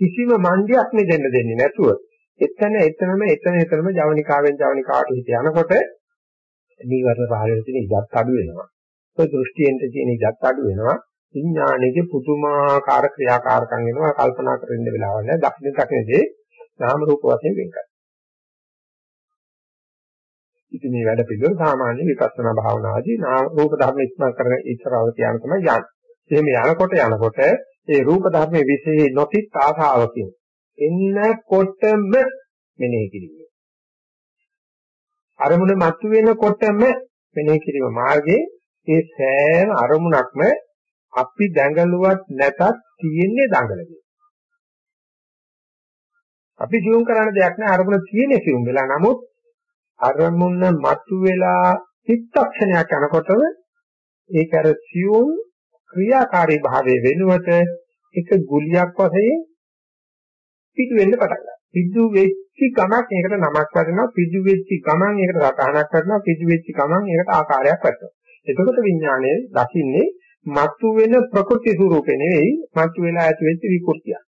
කිසිම මණ්ඩියක් නෙදෙන්න දෙන්නේ නැතුව එතන එතනම එතන එතනම ජවනිකාවෙන් ජවනිකාවට හිත යනකොට නීවරණ පහළ වෙන තියෙන ඉඩක් අඩු වෙනවා ඔය දෘෂ්ටියෙන් තියෙන ඉඩක් අඩු වෙනවා. විඥානයේ පුදුමාකාර ක්‍රියාකාරකම් වෙනවා. කල්පනා කරන්න වෙලාවක් නැහැ. දක්ෂින දක්ෂිනදී නාම රූප වශයෙන් වෙන් කරනවා. ඉතින් මේ වැඩ පිළිවෙල සාමාන්‍ය විපස්සනා භාවනාදී නාම රූප ධර්ම ඉස්මතු කරගෙන ඉස්සරහව තියන තමයි යන්නේ. එහෙම යනකොට යනකොට ඒ රූප ධර්මයේ විශේෂ නොතිත් ආසාවකින් එන්නකොටම මෙනෙහි කිරීම. අරමුණ මතුවෙනකොටම මෙනෙහි කිරීම මාර්ගයේ ඒ සෑම අරමුණක්ම අපි දැඟලුවත් නැතත් තියෙන්නේ දඟලගෙන. අපි සියුම් කරන්න දෙයක් නෑ අරමුණ තියෙන්නේ සියුම් වෙලා නමුත් අරමුණ මතුවෙලා චිත්තක්ෂණයක් යනකොටම ඒක අර සියුම් ක්‍රියාකාරී භාවයේ වෙනුවට එක ගුලියක් වශයෙන් පිටු වෙන්න පටන් ගන්නවා. පිටු වෙච්ච ගමක් ඒකට නමක් වදිනවා පිටු වෙච්ච ගමන් ඒකට රටහනක් කරනවා පිටු වෙච්ච ගමන් ඒකට ආකාරයක් වැටෙනවා. එතකොට විඥානය දකින්නේ මතු වෙන ප්‍රකෘති ස්වරූපේ නෙවෙයි මතු වෙලා ඇති වෙච්ච විකෘතිය.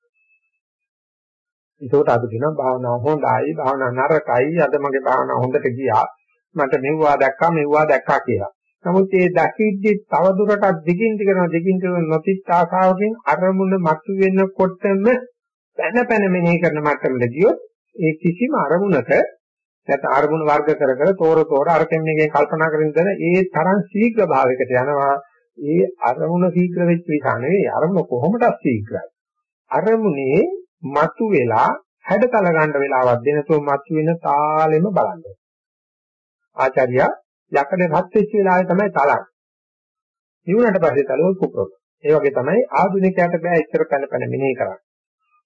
ඒකට අපි කියනවා භාවනාව හොඳයි භාවනාව නරකයි අද මගේ භාවනාව හොඳට ගියා මට මෙව්වා දැක්කා මෙව්වා දැක්කා කියලා. නමුත් මේ දකිද්දි තව දුරටත් දිගින් දිගට දිගින් දිගට නොතිත් ආසාවකින් අරමුණ මතු වෙනකොටම පැන පැන මෙනෙහි කරන මට්ටමට ගියොත් ඒ කිසිම අරමුණක නැත්නම් අරමුණු වර්ග කර කර තෝර තෝර අරකින් එකෙන් කල්පනා කරමින් ඉඳන ඒ තරම් ශීඝ්‍ර භාවයකට යනවා. ඒ අරමුණ ශීඝ්‍ර වෙච්ච නිසා නෙවෙයි. අරමුණ කොහොමද ශීඝ්‍රයි? අරමුණේ මතු වෙලා හැඩතල ගන්න වෙලාවක් දෙනතෝ මතු වෙන තාලෙම බලන්න. ආචාර්යා යකඩ රත් වෙච්ච වෙලාවේ තමයි තලන්නේ නිවුණට පස්සේ තලව කුප්‍රොත් ඒ වගේ තමයි ආධුනිකයාට බෑ ඉතර පැන පැන මෙනෙහි කරන්න.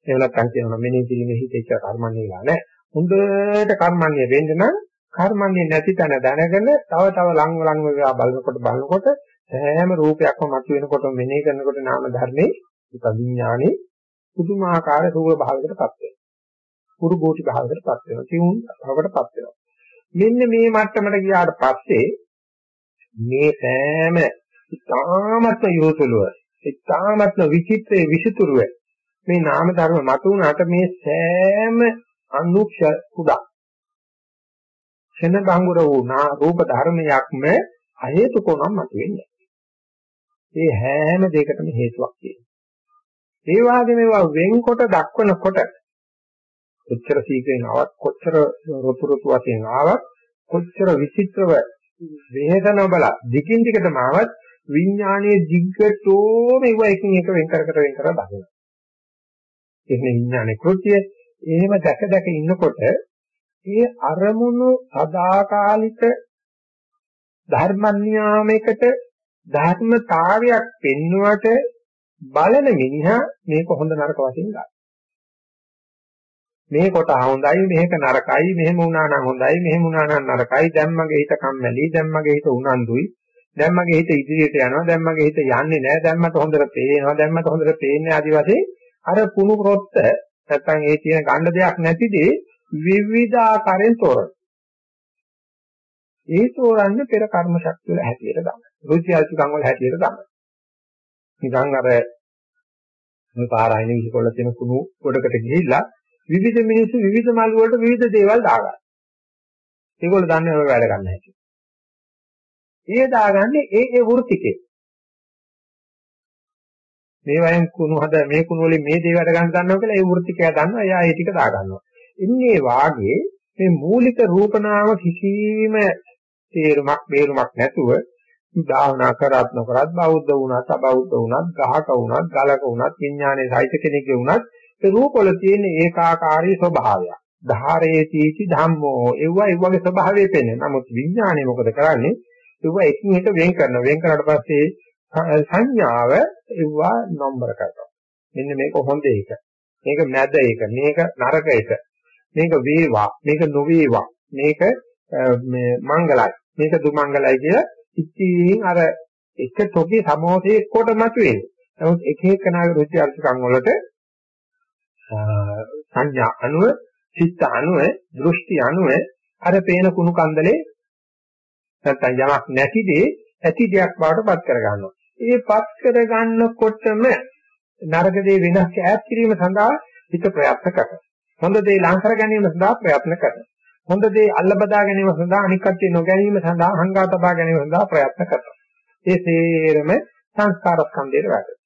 එහෙම නැත්නම් කියනවා මෙනෙහි කිරීමේ හිතේ කර්මන්නේ නෑ හොඳට කර්මන්නේ වෙන්න නම් කර්මන්නේ නැති තැන දැනගෙන තව තව ලං ලං වෙලා බලනකොට බලනකොට හැම රූපයක්ම මතුවෙනකොට මෙනෙහි කරනකොට නාම ධර්මේ විඥානේ පුදුමාකාර රූප භාවයකටපත් වෙනවා. පුරු ගෝටි භාවයකටපත් වෙනවා. තියුන් භාවයකටපත් වෙනවා. මෙන්න මේ මට්ටමට ගියාට පස්සේ මේ සෑම ඉතාමත්ම යොතුලුව ඉතාමත්ම විචිත්‍රයේ විසිතුරුව මේ නාම ධර්ම මතුණාට මේ සෑම අනුක්ෂ කුඩා ක්ෂණ භංගුර වූ නා රූප ධර්මයක්ම අහේතුකෝනම් මතුවෙන්නේ. ඒ හැම දෙයකටම හේතුවක් තියෙනවා. ඒ වගේම ඒවා වෙන්කොට දක්වනකොට කොච්චර සීක්‍රෙන් ආවත් කොච්චර රුතු රුතු වශයෙන් ආවත් කොච්චර විචිත්‍රව වේදන බල දිගින් දිගටම ආවත් විඥානයේ දිග්ගටෝ මේව එකින් එක වෙන් කර කර වෙන් කර බලනවා. ඒක විඥානයේ කෘත්‍යය එහෙම දැක දැක ඉන්නකොට ඒ අරමුණු සදාකාලික ධර්මන්‍යාමයකට ධර්මතාවයක් පෙන්වුවට බලන මිනිහා මේක හොඳ නරක වශයෙන් ගන්නවා. මේ කොට හොඳයි මේක නරකයි මෙහෙම වුණා නම් හොඳයි මෙහෙම වුණා නම් නරකයි. දැන් මගේ හිත කම්මැලි දැන් මගේ හිත උනන්දුයි. දැන් මගේ හිත ඉදිරියට යනවා දැන් මගේ හිත යන්නේ නැහැ. දැන් මට හොඳට පේනවා දැන් මට හොඳට පේන්නේ ආදි වශයෙන් අර කුණු රොත්ත නැත්තම් ඒ තියෙන ගන්න දෙයක් නැතිදී විවිධ ආකාරයෙන් තෝරන ඒ තෝරන්නේ පෙර කර්ම ශක්තිය වල හැටියට ගන්න. රුචි අරුචිකම් වල හැටියට ගන්න. නිකන් අර මේ පාරායන විසිකොල්ල තියෙන කුණු ගොඩකට ගිහිල්ලා විවිධ මිනිස්සු විවිධ මල් වලට විවිධ දේවල් දාගන්නවා. ඒගොල්ලෝ දන්නේ ඔය වැඩ ගන්න හැටි. ඒ දාගන්නේ ඒ ඒ වෘත්තිකේ. මේ වයින් කුණු හද මේ කුණු වලින් මේ දේ වැඩ ගන්න ගන්නවා කියලා ඒ වෘත්තිකයා දන්නවා. එයා ඒ ටික දාගන්නවා. ඉන්නේ වාගේ මේ මූලික රූපනාම කිසිම තේරුමක් බේරුමක් නැතුව භාවනා කරත් නොකරත් බෞද්ධ වුණත් අබෞද්ධ වුණත් ගහක වුණත් ගලක වුණත් විඥානයේ සහිත කෙනෙක්ගේ වුණත් ඒ රූපවල තියෙන ඒකාකාරී ස්වභාවය. ධාරේතිචි ධම්මෝ ඒවා ඒ වගේ ස්වභාවය පෙන්නේ. නමුත් විඥානය මොකද කරන්නේ? ඒවා එකින් එක වෙන් කරනවා. වෙන් කරාට පස්සේ සංඥාව ඒවා නම්බර කරනවා. මෙන්න මේක හොඳ එක. මේක මැද එක. මේක නරක එක. මේක වේවා. මේක නොවේවා. මේක මේ මංගලයි. මේක දුමංගලයි කියලා ඉතින් අර එක තොගේ සමෝධයේ කොට මතුවේ. නමුත් එක එකනාගේ රුචි අරුචිකම් වලට සංඥා අනුව, චිත්ත අනුව, දෘෂ්ටි අනුව අර පේන කුණු කන්දලේ නැත්තම් යමක් නැති දේ ඇති දෙයක් බවට පත් කර ගන්නවා. ඒ පත් කර ගන්නකොටම නරක දේ වෙනස් ඈත් කිරීම සඳහා හිත ප්‍රයත්න කරනවා. හොඳ දේ ලං කර ගැනීම සඳහා ප්‍රයත්න කරනවා. හොඳ දේ අල්ල බදා ගැනීම සඳහා අනික් කට්ටිය නොගැනීම සඳහා අහංගා තබා ගැනීම සඳහා ප්‍රයත්න කරනවා. ඒ සේරම සංස්කාර ස්කන්ධයට වැටෙනවා.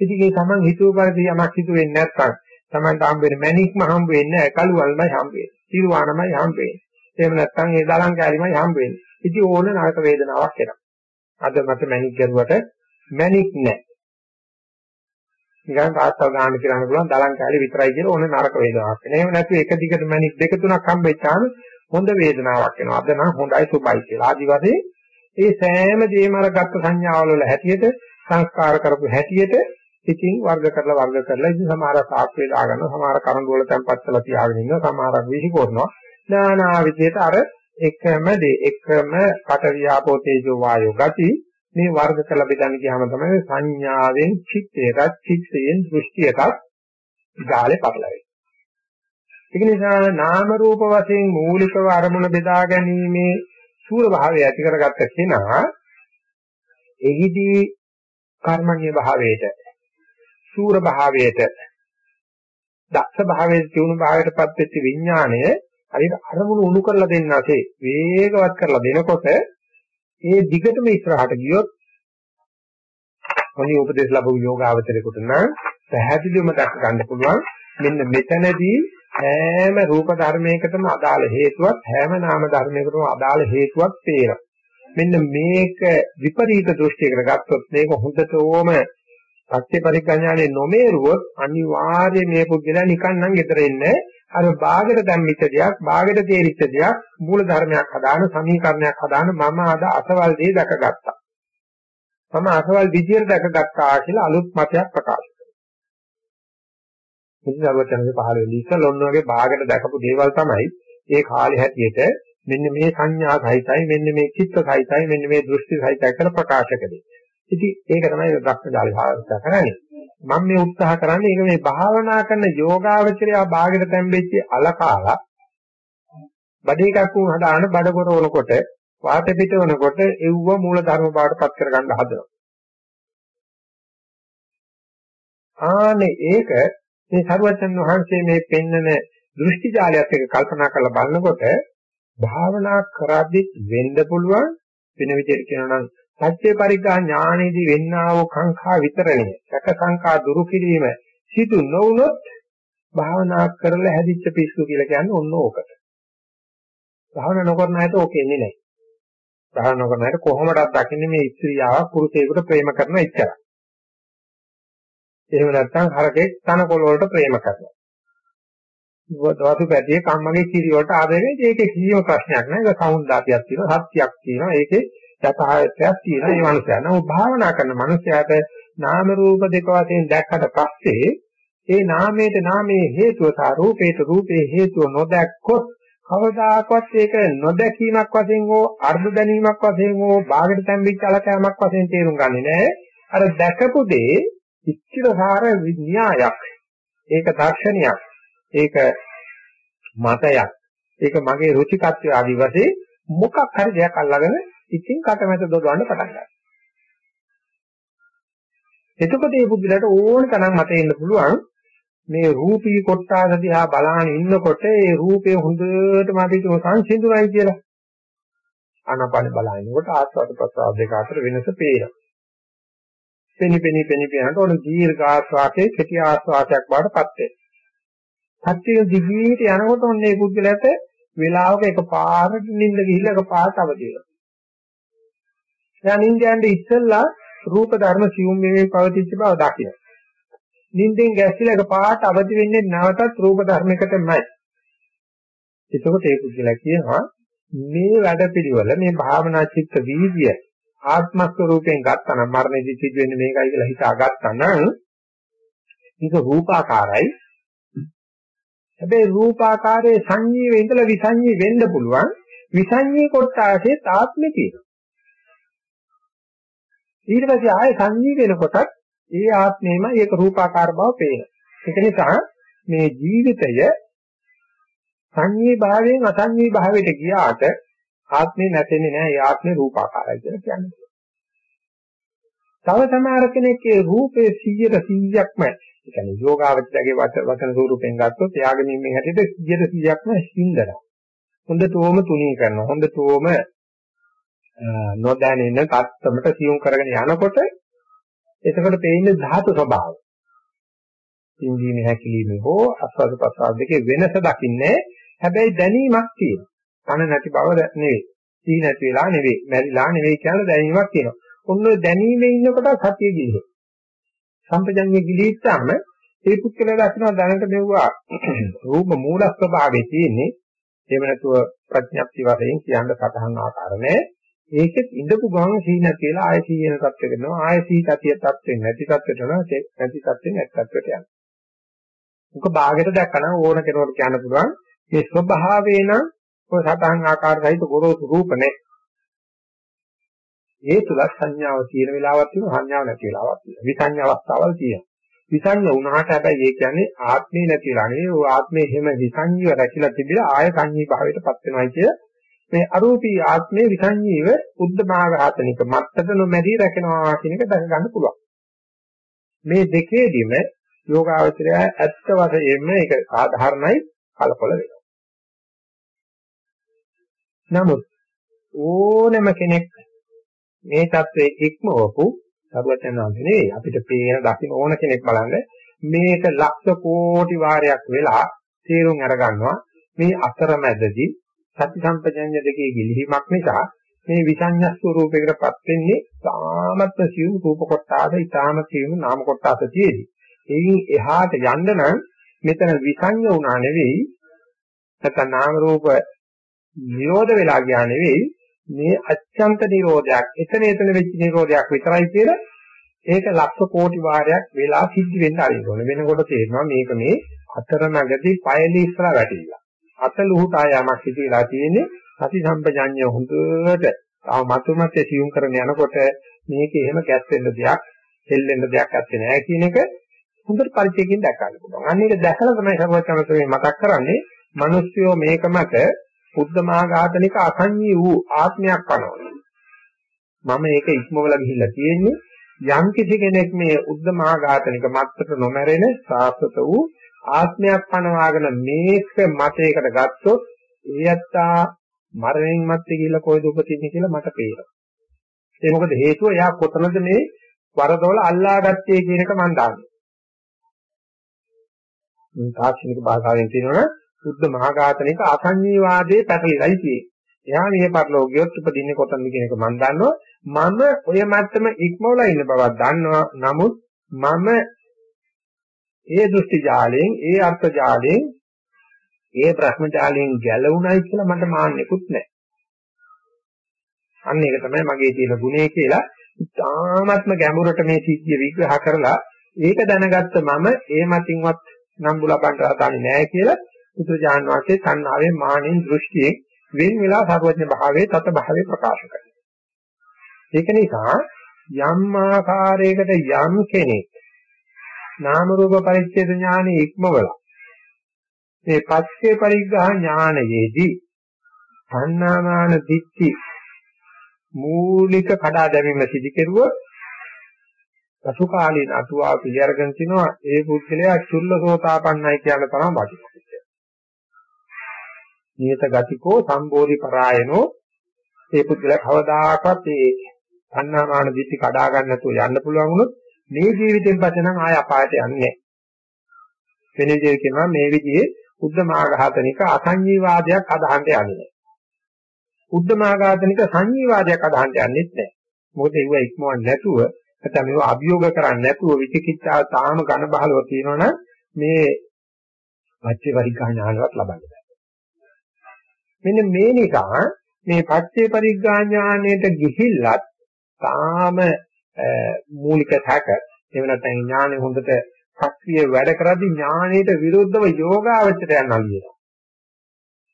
ඉතින් ඒ තමන් හිතුව පරිදි යමක් හිතු වෙන්නේ නැත්නම් තමන්ට හම්බ වෙන මැණික්ම හම්බ වෙන්නේ නැහැ කළුවල්මයි හම්බ වෙන්නේ. තිරුවානමයි හම්බ වෙන්නේ. එහෙම නැත්නම් ඒ දලං කැලිමයි හම්බ වෙන්නේ. ඉතින් ඕන නරක වේදනාවක් එනවා. අද මට මැණික් කරුවට මැණික් නැහැ. නිකන් තාත්තව ගන්න කියලා පුළුවන් දලං කැලි විතරයි කියලා ඕන නරක වේදනාවක් වෙනවා. එහෙම නැත්නම් එක දිගට මැණික් දෙක තුනක් හම්බෙච්චාම හොඳ වේදනාවක් එනවා. අද නම් හොඳයි සුබයි කියලා. ආදි වශයෙන් ඒ සෑම දෙයක්ම අර ගත්ත සංඥාවල වල හැටියට සංස්කාර කරපු හැටියට ඉතින් වර්ග කරලා වර්ග කරලා ඉතින් සමහර සාක්ෂි දා ගන්නවා සමහර කරඬු වල තැම්පත් කරලා තියාගෙන ඉන්නවා සමහරක් විසිකරනවා නානා විදියට අර එකම දේ එකම කට වියාපෝ තේජෝ වායෝ ගති මේ වර්ග කරලා බෙදන්න ගියාම තමයි සංඥාවෙන් චිත්තයට චිත්තයෙන් දෘෂ්ටියට ගාලේ පටලවෙන්නේ. ඒක නිසා නාම රූප වශයෙන් මූලිකව අරමුණ බෙදා ගැනීමේ සූර භාවය ඇති කරගත්ත කෙනා එහිදී කර්මණ්‍ය භාවයට සූර භාවයට දක්ෂ භාවයට තියුණු භාවයටපත් වෙච්ච විඥාණය හරියට අරමුණු උණු කරලා දෙන්නාසේ වේගවත් කරලා දෙනකොට ඒ දිගටම ඉස්සරහට ගියොත් මොනි උපදේශ ලැබු යෝගාවචරයකට නම් පැහැදිලිවම දක් ගන්න පුළුවන් මෙන්න මෙතනදී හැම රූප ධර්මයකටම අදාළ හේතුවක් හැම නාම ධර්මයකටම අදාළ හේතුවක් තේරෙනවා. මෙන්න මේක විපරීත දෘෂ්ටියකට ගත්තොත් මේක හොඳටම සත්‍ය පරිඥානේ නොමේරුවොත් අනිවාර්යයෙන් මේ පුද්ගලයා නිකන් නම් ගෙදර එන්නේ අර බාගෙට දැම්මිච්ච දෙයක් බාගෙට තේරිච්ච දෙයක් මූල ධර්මයක් හදාන සමීකරණයක් හදාන මම අද අසවල් දේ දැකගත්තා. මම අසවල් විදියට දැකගත්තා කියලා අලුත් මතයක් ප්‍රකාශ කරනවා. ඉතින් අවචනයේ පහළ වෙලී ඉස්සෙල් ඔන්න ඔයගේ බාගෙට දැකපු දේවල් තමයි ඒ කාලේ හැටියට මෙන්න මේ සංඥා සහිතයි මෙන්න මේ චිත්ත සහිතයි මෙන්න මේ දෘෂ්ටි සහිතයි කියලා ප්‍රකාශ කරේ. ඉතින් ඒක තමයි භ්‍රමජාලි භාවිත කරන්නේ. මම මේ උත්සාහ කරන්නේ ඒක මේ භාවනා කරන යෝගාවචරය භාගයට තැම්බෙච්ච අලකාලා බඩ එකක් වුණ හදාන බඩ කොරවනකොට වාත පිට වෙනකොට එව්ව මූල ධර්ම බාටපත් කරගන්න හදනවා. ආනේ ඒක මේ සරුවචන් වහන්සේ මේ පෙන්නන දෘෂ්ටි ජාලයත් එක්ක කල්පනා කරලා බලනකොට භාවනා කරද්දි වෙන්න පුළුවන් වෙන විදිහට කියනවා නම් සත්‍ය පරිග්‍රහ ඥානෙදී වෙන්නා වූ කාංකා විතරණය සැක සංකා දුරු කිරීම සිදු නොවුනොත් භාවනා කරලා හැදිච්ච පිස්සු කියලා කියන්නේ ඔන්න ඕකට. භාවනා නොකරන අයට ඕක එන්නේ නැහැ. භාවනා නොකරන අයට කොහොමදක් දකින්නේ මේ ස්ත්‍රියාවක් පුරුෂයෙකුට ප්‍රේම කරන ඉච්චර. එහෙම නැත්නම් හරකෙක් තනකොළ වලට ප්‍රේම කරනවා. දවසු පැටියේ කම්මගේ කිරි වලට ආදරේ ඒකේ කිසිම ප්‍රශ්නයක් නැහැ. ඒක සෞන්දර්යයක් තියෙනවා, සත්‍යයක් තියෙනවා. ඒකේ යථාර්ථයක් තියෙන මේ මනුස්සයා. නමුත් භාවනා කරන මනුස්සයාට නාම රූප දෙක වශයෙන් දැක්කට පස්සේ ඒ නාමයට නාමයේ හේතුව සහ රූපේට රූපේ හේතුව නොදැක්කොත් කවදාකවත් ඒක නොදැකීමක් වශයෙන් හෝ අර්ධ දැනීමක් වශයෙන් හෝ බාගට තැම්බිච්ච අලකෑමක් වශයෙන් තේරුම් ගන්නේ නැහැ. අර දැකපු දේ ඉච්ඡිතසාර විඥායක්. ඒක දර්ශනයක්. ඒක මතයක්. ඒක මගේ රුචිකත්වය ආදි වශයෙන් මොකක් හරි දෙයක් අල්ලගෙන ඉතින් කටමැද දොඩවන්න පටන් ගන්නවා. එතකොට මේ බුද්ධලට ඕන තරම් මත එන්න පුළුවන් මේ රූපී කොටාස දිහා බලාගෙන ඉන්නකොට ඒ රූපය හොඳටම අපිට සංසිඳුනයි කියලා. ආනාපාන බලනකොට ආස්වාද ප්‍රසආද දෙක අතර වෙනස පේනවා. පෙනි පෙනි පෙනි පෙනනකොට ඔන දීර්ඝ ආස්වාදයේ කෙටි ආස්වාදයක් බාටපත් වෙනවා. සත්‍ය දිගීට යනකොට ඔන්නේ පුද්ගලයාට වේලාවක එකපාරට නිින්ද ගිහිල්ලා එකපාරට අවදි වෙනවා. දැන් නිින්ද ඉස්සෙල්ලා රූප ධර්ම සියුම් වෙමේ පවතිච්ච බව දකිනවා. නිින්දෙන් ගැස්සිලා එකපාරට අවදි වෙන්නේ නැවතත් රූප ධර්මයකටමයි. එතකොට ඒ පුද්ගලයා කියනවා මේ වැඩපිළිවෙල මේ භාවනා චිත්ත වීර්ය ආත්ම ස්වરૂපයෙන් ගත්තා නම් මරණයේදී සිද්ධ වෙන්නේ මේකයි කියලා හිතා ගත්තා නම් මේක රූපාකාරයි හැබැයි රූපාකාරයේ සංඤීවේ ඉඳලා විසංඤී වෙන්න පුළුවන් විසංඤී කොටාසේ තාත්මේ තියෙනවා ඊට පස්සේ ආයේ සංඤී වෙනකොටත් ඒ ආත්මේම ඒක රූපාකාර බව පේනවා. ඒක නිසා මේ ජීවිතය සංඤී භාවයෙන් අසංඤී භාවයට ගියාට ආත්මේ නැතෙන්නේ නැහැ. ඒ ආත්මේ රූපාකාරයි කියලා කියන්නේ. තව සමහර කෙනෙක්ගේ රූපේ 100ට 100ක්ම ඒ කියන්නේ යෝගාවචරයේ වචන ස්වරූපෙන් ගත්තොත් එයාගේ මේ හැටියට 100ට 100ක්ම හින්දනවා. හොඳටම තුනී කරනවා. හොඳටම නොදැනෙන තත්ත්වයට සියුම් කරගෙන යනකොට එතකොට පේන්නේ ධාතු ස්වභාවය. ඉන්දීනේ හැකිලිමේ හෝ අස්වාද ප්‍රසාද දෙකේ වෙනස දකින්නේ හැබැයි දැනීමක් තියෙනවා. කන නැති බව නෙවෙයි. සී නැති වෙලා නෙවෙයි. මැරිලා නෙවෙයි කියලා දැනීමක් තියෙනවා. ඔන්න ඔය දැනීමේ ඉන්නකොට සතිය ගිලිහෙයි. සම්පජඤ්ඤය ගිලිහිච්චාම ඒ පුත්කල දකින්න දැනට මෙවුවා *clears throat* රූප මූල ස්වභාවයේ තියෙන්නේ එහෙම නැතුව ප්‍රඥප්ති වශයෙන් කියන්න සතහන් ආකාර නැහැ. ඒකෙත් ඉඳපු ගමන් සීන කියලා ආය සීන තත්ත්ව කරනවා ආය සී තතිය තත්ත්වෙන් නැති තත්ත්වයට යනවා නැති තත්ත්වෙන් නැති තත්ත්වයට යනවා. මොක භාගයට දැක්කම ඕන කෙනෙකුට කියන්න පුළුවන් මේ ස්වභාවය නම් ඔය සතහන් ආකාර සහිත ගොරෝසු රූප නැහැ. ඒ තුල සංඥාව තියෙන වෙලාවක් තියෙනවා සංඥාව නැති වෙලාවක් තියෙනවා. විසංඥා අවස්ථාවල් තියෙනවා. විසංඥා වුණාට හැබැයි ඒ කියන්නේ ආත්මේ නැතිලා නෙවෙයි ඔය ආත්මේ හැම විසංඥිය රැකිලා තිබිලා ආය සංඥී භාවයටපත් වෙනවා කිය මේ අරූපී ආත්මේ විසංජීව උද්දමාඝාතනික මත්තට නොමැදී රැකෙනවා කියන එක දැක ගන්න පුළුවන්. මේ දෙකේදීම යෝගාවචරය ඇත්ත වශයෙන්ම ඒක සාධාරණයි කලකොල වෙනවා. නමුත් ඕනම කෙනෙක් මේ தત્ත්වයේ ඉක්මවපු සර්වඥාන්සේ නෙවෙයි අපිට පේන දකින්න ඕන කෙනෙක් බලන්න මේක ලක්ෂ කෝටි වාරයක් වෙලා තේරුම් අරගන්නවා මේ අතරමැදදී සති සම්පජඤ්ඤ දෙකේ ගිලිහීමක් නිසා මේ විසඤ්ඤ ස්වරූපයකටපත් වෙන්නේ සාමත්ම සිව් රූප කොටාද ඊටාම සිව් නාම කොටාද තියේදී. එයින් එහාට යන්න නම් මෙතන විසඤ්ඤ වුණා නෙවෙයි නැත්නම් නාම රූප නිරෝධ වෙලා ගියා නෙවෙයි මේ අච්ඡන්ත නිරෝධයක් එතන එතන වෙච්ච නිරෝධයක් විතරයි කියලා ඒක ලක්ෂ කෝටි වාරයක් වෙලා සිද්ධ වෙන්න ආරින්න ඕනේ. වෙනකොට තේරෙනවා මේක මේ අතරමඟදී පයලි ඉස්සරහ වැටිලා. අතලුහුට ආයමක් සිදුවලා තියෙන්නේ සති සම්පජඤ්ඤය හොඳට තාම මතුමතේ සියුම් කරන යනකොට මේක එහෙම ගැස් වෙන්න දෙයක් හෙල්ලෙන්න දෙයක් නැත්තේ නෑ කියන එක හොඳට පරිචයකින් දැක ගන්න පුළුවන්. අන්න ඒක දැකලා තමයි සර්වඥාන්සේ මතක් කරන්නේ මිනිස්යෝ මේක මත බුද්ධමාඝාතනික අසංඤී වූ ආත්මයක් වනවා. මම ඒක ඉක්මවලා ගිහිල්ලා තියෙන්නේ යම් කිසි කෙනෙක් මේ උද්දමාඝාතනික මත්තට නොමැරෙන සාස්වත වූ ආත්මයක් පනවාගෙන මේක මතයකට ගත්තොත් එයත්තා මරණයන් මැත්තේ කියලා කොයිද උපදින්නේ කියලා මට පේනවා. ඒ මොකද හේතුව එයා කොතනද මේ වරදොල අල්ලාගත්තේ කියන එක මම දන්නවා. මේ තාක්ෂණික භාෂාවෙන් කියනවනේ සුද්ධ මහාඝාතනික අසංඤීවාදයේ පැටලිලයි තියෙන්නේ. එයා මේ පරිලෝකියොත් උපදින්නේ කොතනද කියන එක මම දන්නවා. මම ඔය මට්ටම ඉක්මවලා ඉන්න බවක් දන්නවා. නමුත් මම ඒ දෘෂ්ටි ජාලයෙන්, ඒ අර්ථ ජාලයෙන්, ඒ ප්‍රශ්න ජාලයෙන් ගැලවුණයි කියලා මට මාන්නෙකුත් නැහැ. අන්න ඒක තමයි මගේ තියෙන ගුණය කියලා ඉතාමත්ම ගැඹුරට මේ සිද්ධිය විග්‍රහ කරලා ඒක දැනගත්ත මම ඒ මතින්වත් නම්බු ලබන්න හදන්නේ නැහැ කියලා බුදුජාන විශ්ේ තණ්හාවෙන් මානෙන් දෘෂ්ටියෙන් වෙන වෙලා සර්වඥ භාවයේ තත භාවයේ ප්‍රකාශ කරනවා. ඒක නිසා යම් ආකාරයකට යම් කෙනෙක් නාම රූප පරිච්ඡේද ඥානෙ ඉක්මවලා මේ පස්සේ පරිග්‍රහ ඥානයේදී සංනාමාන දිට්ඨි මූලික කඩා දැමීම සිදු කෙරුවොත් පසු කාලීන අතුවා පිළිඅරගෙන තිනවා ඒ පුද්ගලයා චුල්ලසෝතාපන්නයි කියන තරම් වටිනවා. නියත ගතිකෝ සම්බෝධි පරායනෝ ඒ පුද්ගලයා කවදාකවත් ඒ සංනාමාන දිට්ඨි කඩා ගන්න නැතුව යන්න පුළුවන් වුණොත් මේ ජීවිතෙන් පස්සේ නම් ආය අපායට යන්නේ නැහැ. වෙන විදිහට කියනවා මේ විදිහේ උද්දමාඝාතනික අසංජීවාදයක් අදහන්න යන්නේ නැහැ. උද්දමාඝාතනික සංජීවාදයක් අදහන්න යන්නේත් නැහැ. මොකද ඒව ඉක්මවන්නේ නැතුව නැත්නම් මේව අභියෝග කරන්නේ නැතුව විචිකිච්ඡාව තාම ඝන බහලව තියෙනවනම් මේ පච්චේ පරිග්‍රහ ඥානවත් ලබන්න බෑ. මෙන්න මේ නිසා මේ පච්චේ පරිග්‍රහ ඥානයට ගිහිල්ලත් තාම මූලික තක එහෙම නැත්නම් ඥානෙ හොඳට සක්‍රිය වැඩ කරද්දී ඥානයට විරුද්ධව යෝගාවචරය නලියනවා.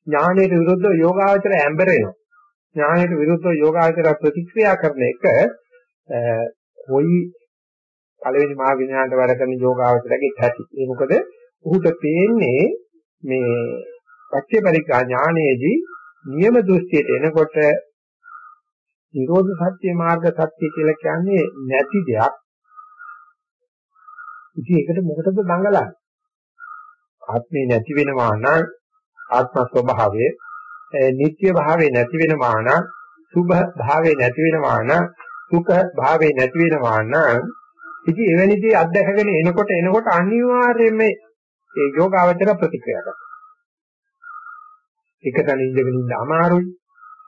ඥානයට විරුද්ධව යෝගාවචරය ඇඹරෙනවා. ඥානයට විරුද්ධව යෝගාවචරය ප්‍රතික්‍රියා කරන එක කොයි පළවෙනි මාර්ග ඥානට වැඩ කරන යෝගාවචරයේ ඇති. ඒ මොකද ඔහුට පේන්නේ මේ පච්චේ පරිග්‍රහ ඥානයේදී නියම දෘෂ්ටියට එනකොට නිරෝධ සත්‍ය මාර්ග සත්‍ය කියලා කියන්නේ නැති දෙයක්. ඉතින් ඒකට මොකටද දඟලන්නේ? ආත්මේ නැති වෙනවා නම් ආත්ම ස්වභාවය, නිත්‍ය භාවය නැති වෙනවා නම්, සුභ භාවය නැති වෙනවා නම්, සුඛ භාවය නැති වෙනවා නම්, ඉතින් එවැනි දේ අත්දැකගෙන එනකොට එනකොට අනිවාර්යයෙන්ම ඒ යෝගාවචර ප්‍රතික්‍රියා කරනවා. එක තැන ඉඳගෙන ඉන්න අමාරුයි.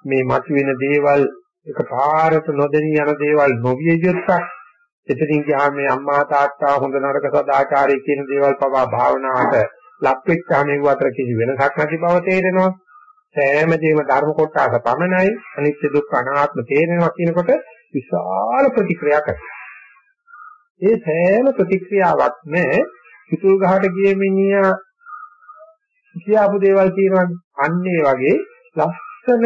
මේ මතුවෙන දේවල් එකපාරට නොදෙනී යන දේවල් නොවිය යුත්තක්. එතනින් ගියාම මේ අම්මා තාත්තා හොඳ නරක සදාචාරය කියන දේවල් පවා භාවනාවට ලක් වෙච්චාම ඒ අතර කිසි වෙනසක් නැති බව තේරෙනවා. සෑම දෙයක්ම ධර්ම කොටස පමණයි අනිත්‍ය දුක්ඛ අනාත්ම තේරෙනවා කියනකොට විශාල ප්‍රතික්‍රියා කරනවා. ඒ සෑම ප්‍රතික්‍රියාවක්ම පිටුල් ගහට ගියේ මිනිහා කියාපු දේවල් තියෙනවා අන්න ඒ වගේ ලස්සන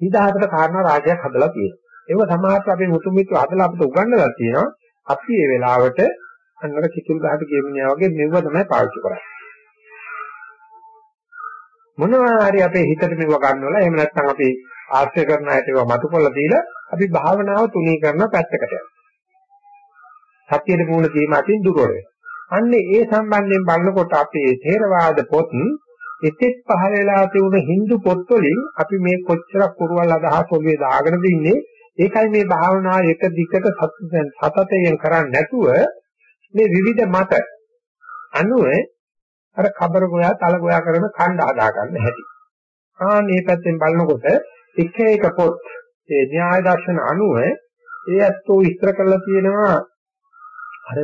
නිදහසට කාරණා රාජයක් හදලා තියෙනවා. ඒක සමාජයට අපේ මුතුන් මිත්‍ර හදලා අපිට උගන්වලා තියෙනවා. අපි මේ වෙලාවට අන්නර කිතුල් ගහට ගිය මිනිහා වගේ මෙව තමයි පාවිච්චි කරන්නේ. මොනවා හරි අපේ හිතට මෙව ගන්නවලා එහෙම නැත්නම් අපි ආශ්‍රය කරන අයට ඒවා මතු කරලා දීලා අපි භාවනාව තුනී කරන පැත්තකට යනවා. සත්‍යයේ මූල තීම අතින් දුර වෙනවා. අන්නේ ඒ සම්බන්ධයෙන් බලනකොට අපේ ථේරවාද පොත් එතෙක් පහල වෙලා තිබුණ Hindu පොත්වලින් අපි මේ කොච්චර කුරුවල් අදහස් ඔළුවේ දාගෙනද ඉන්නේ ඒකයි මේ භාවනාව එක දිගට සතතයෙන් කරන්නේ නැතුව මේ විවිධ මත අනුව අර කබර ගෝයා තල ගෝයා කරන ඛණ්ඩ හදා ගන්න හැටි. ආ මේ පැත්තෙන් බලනකොට එක එක පොත් ඒ න්‍යාය දර්ශන අනුව ඒ අත්ෝ විස්තර කරලා තියෙනවා අර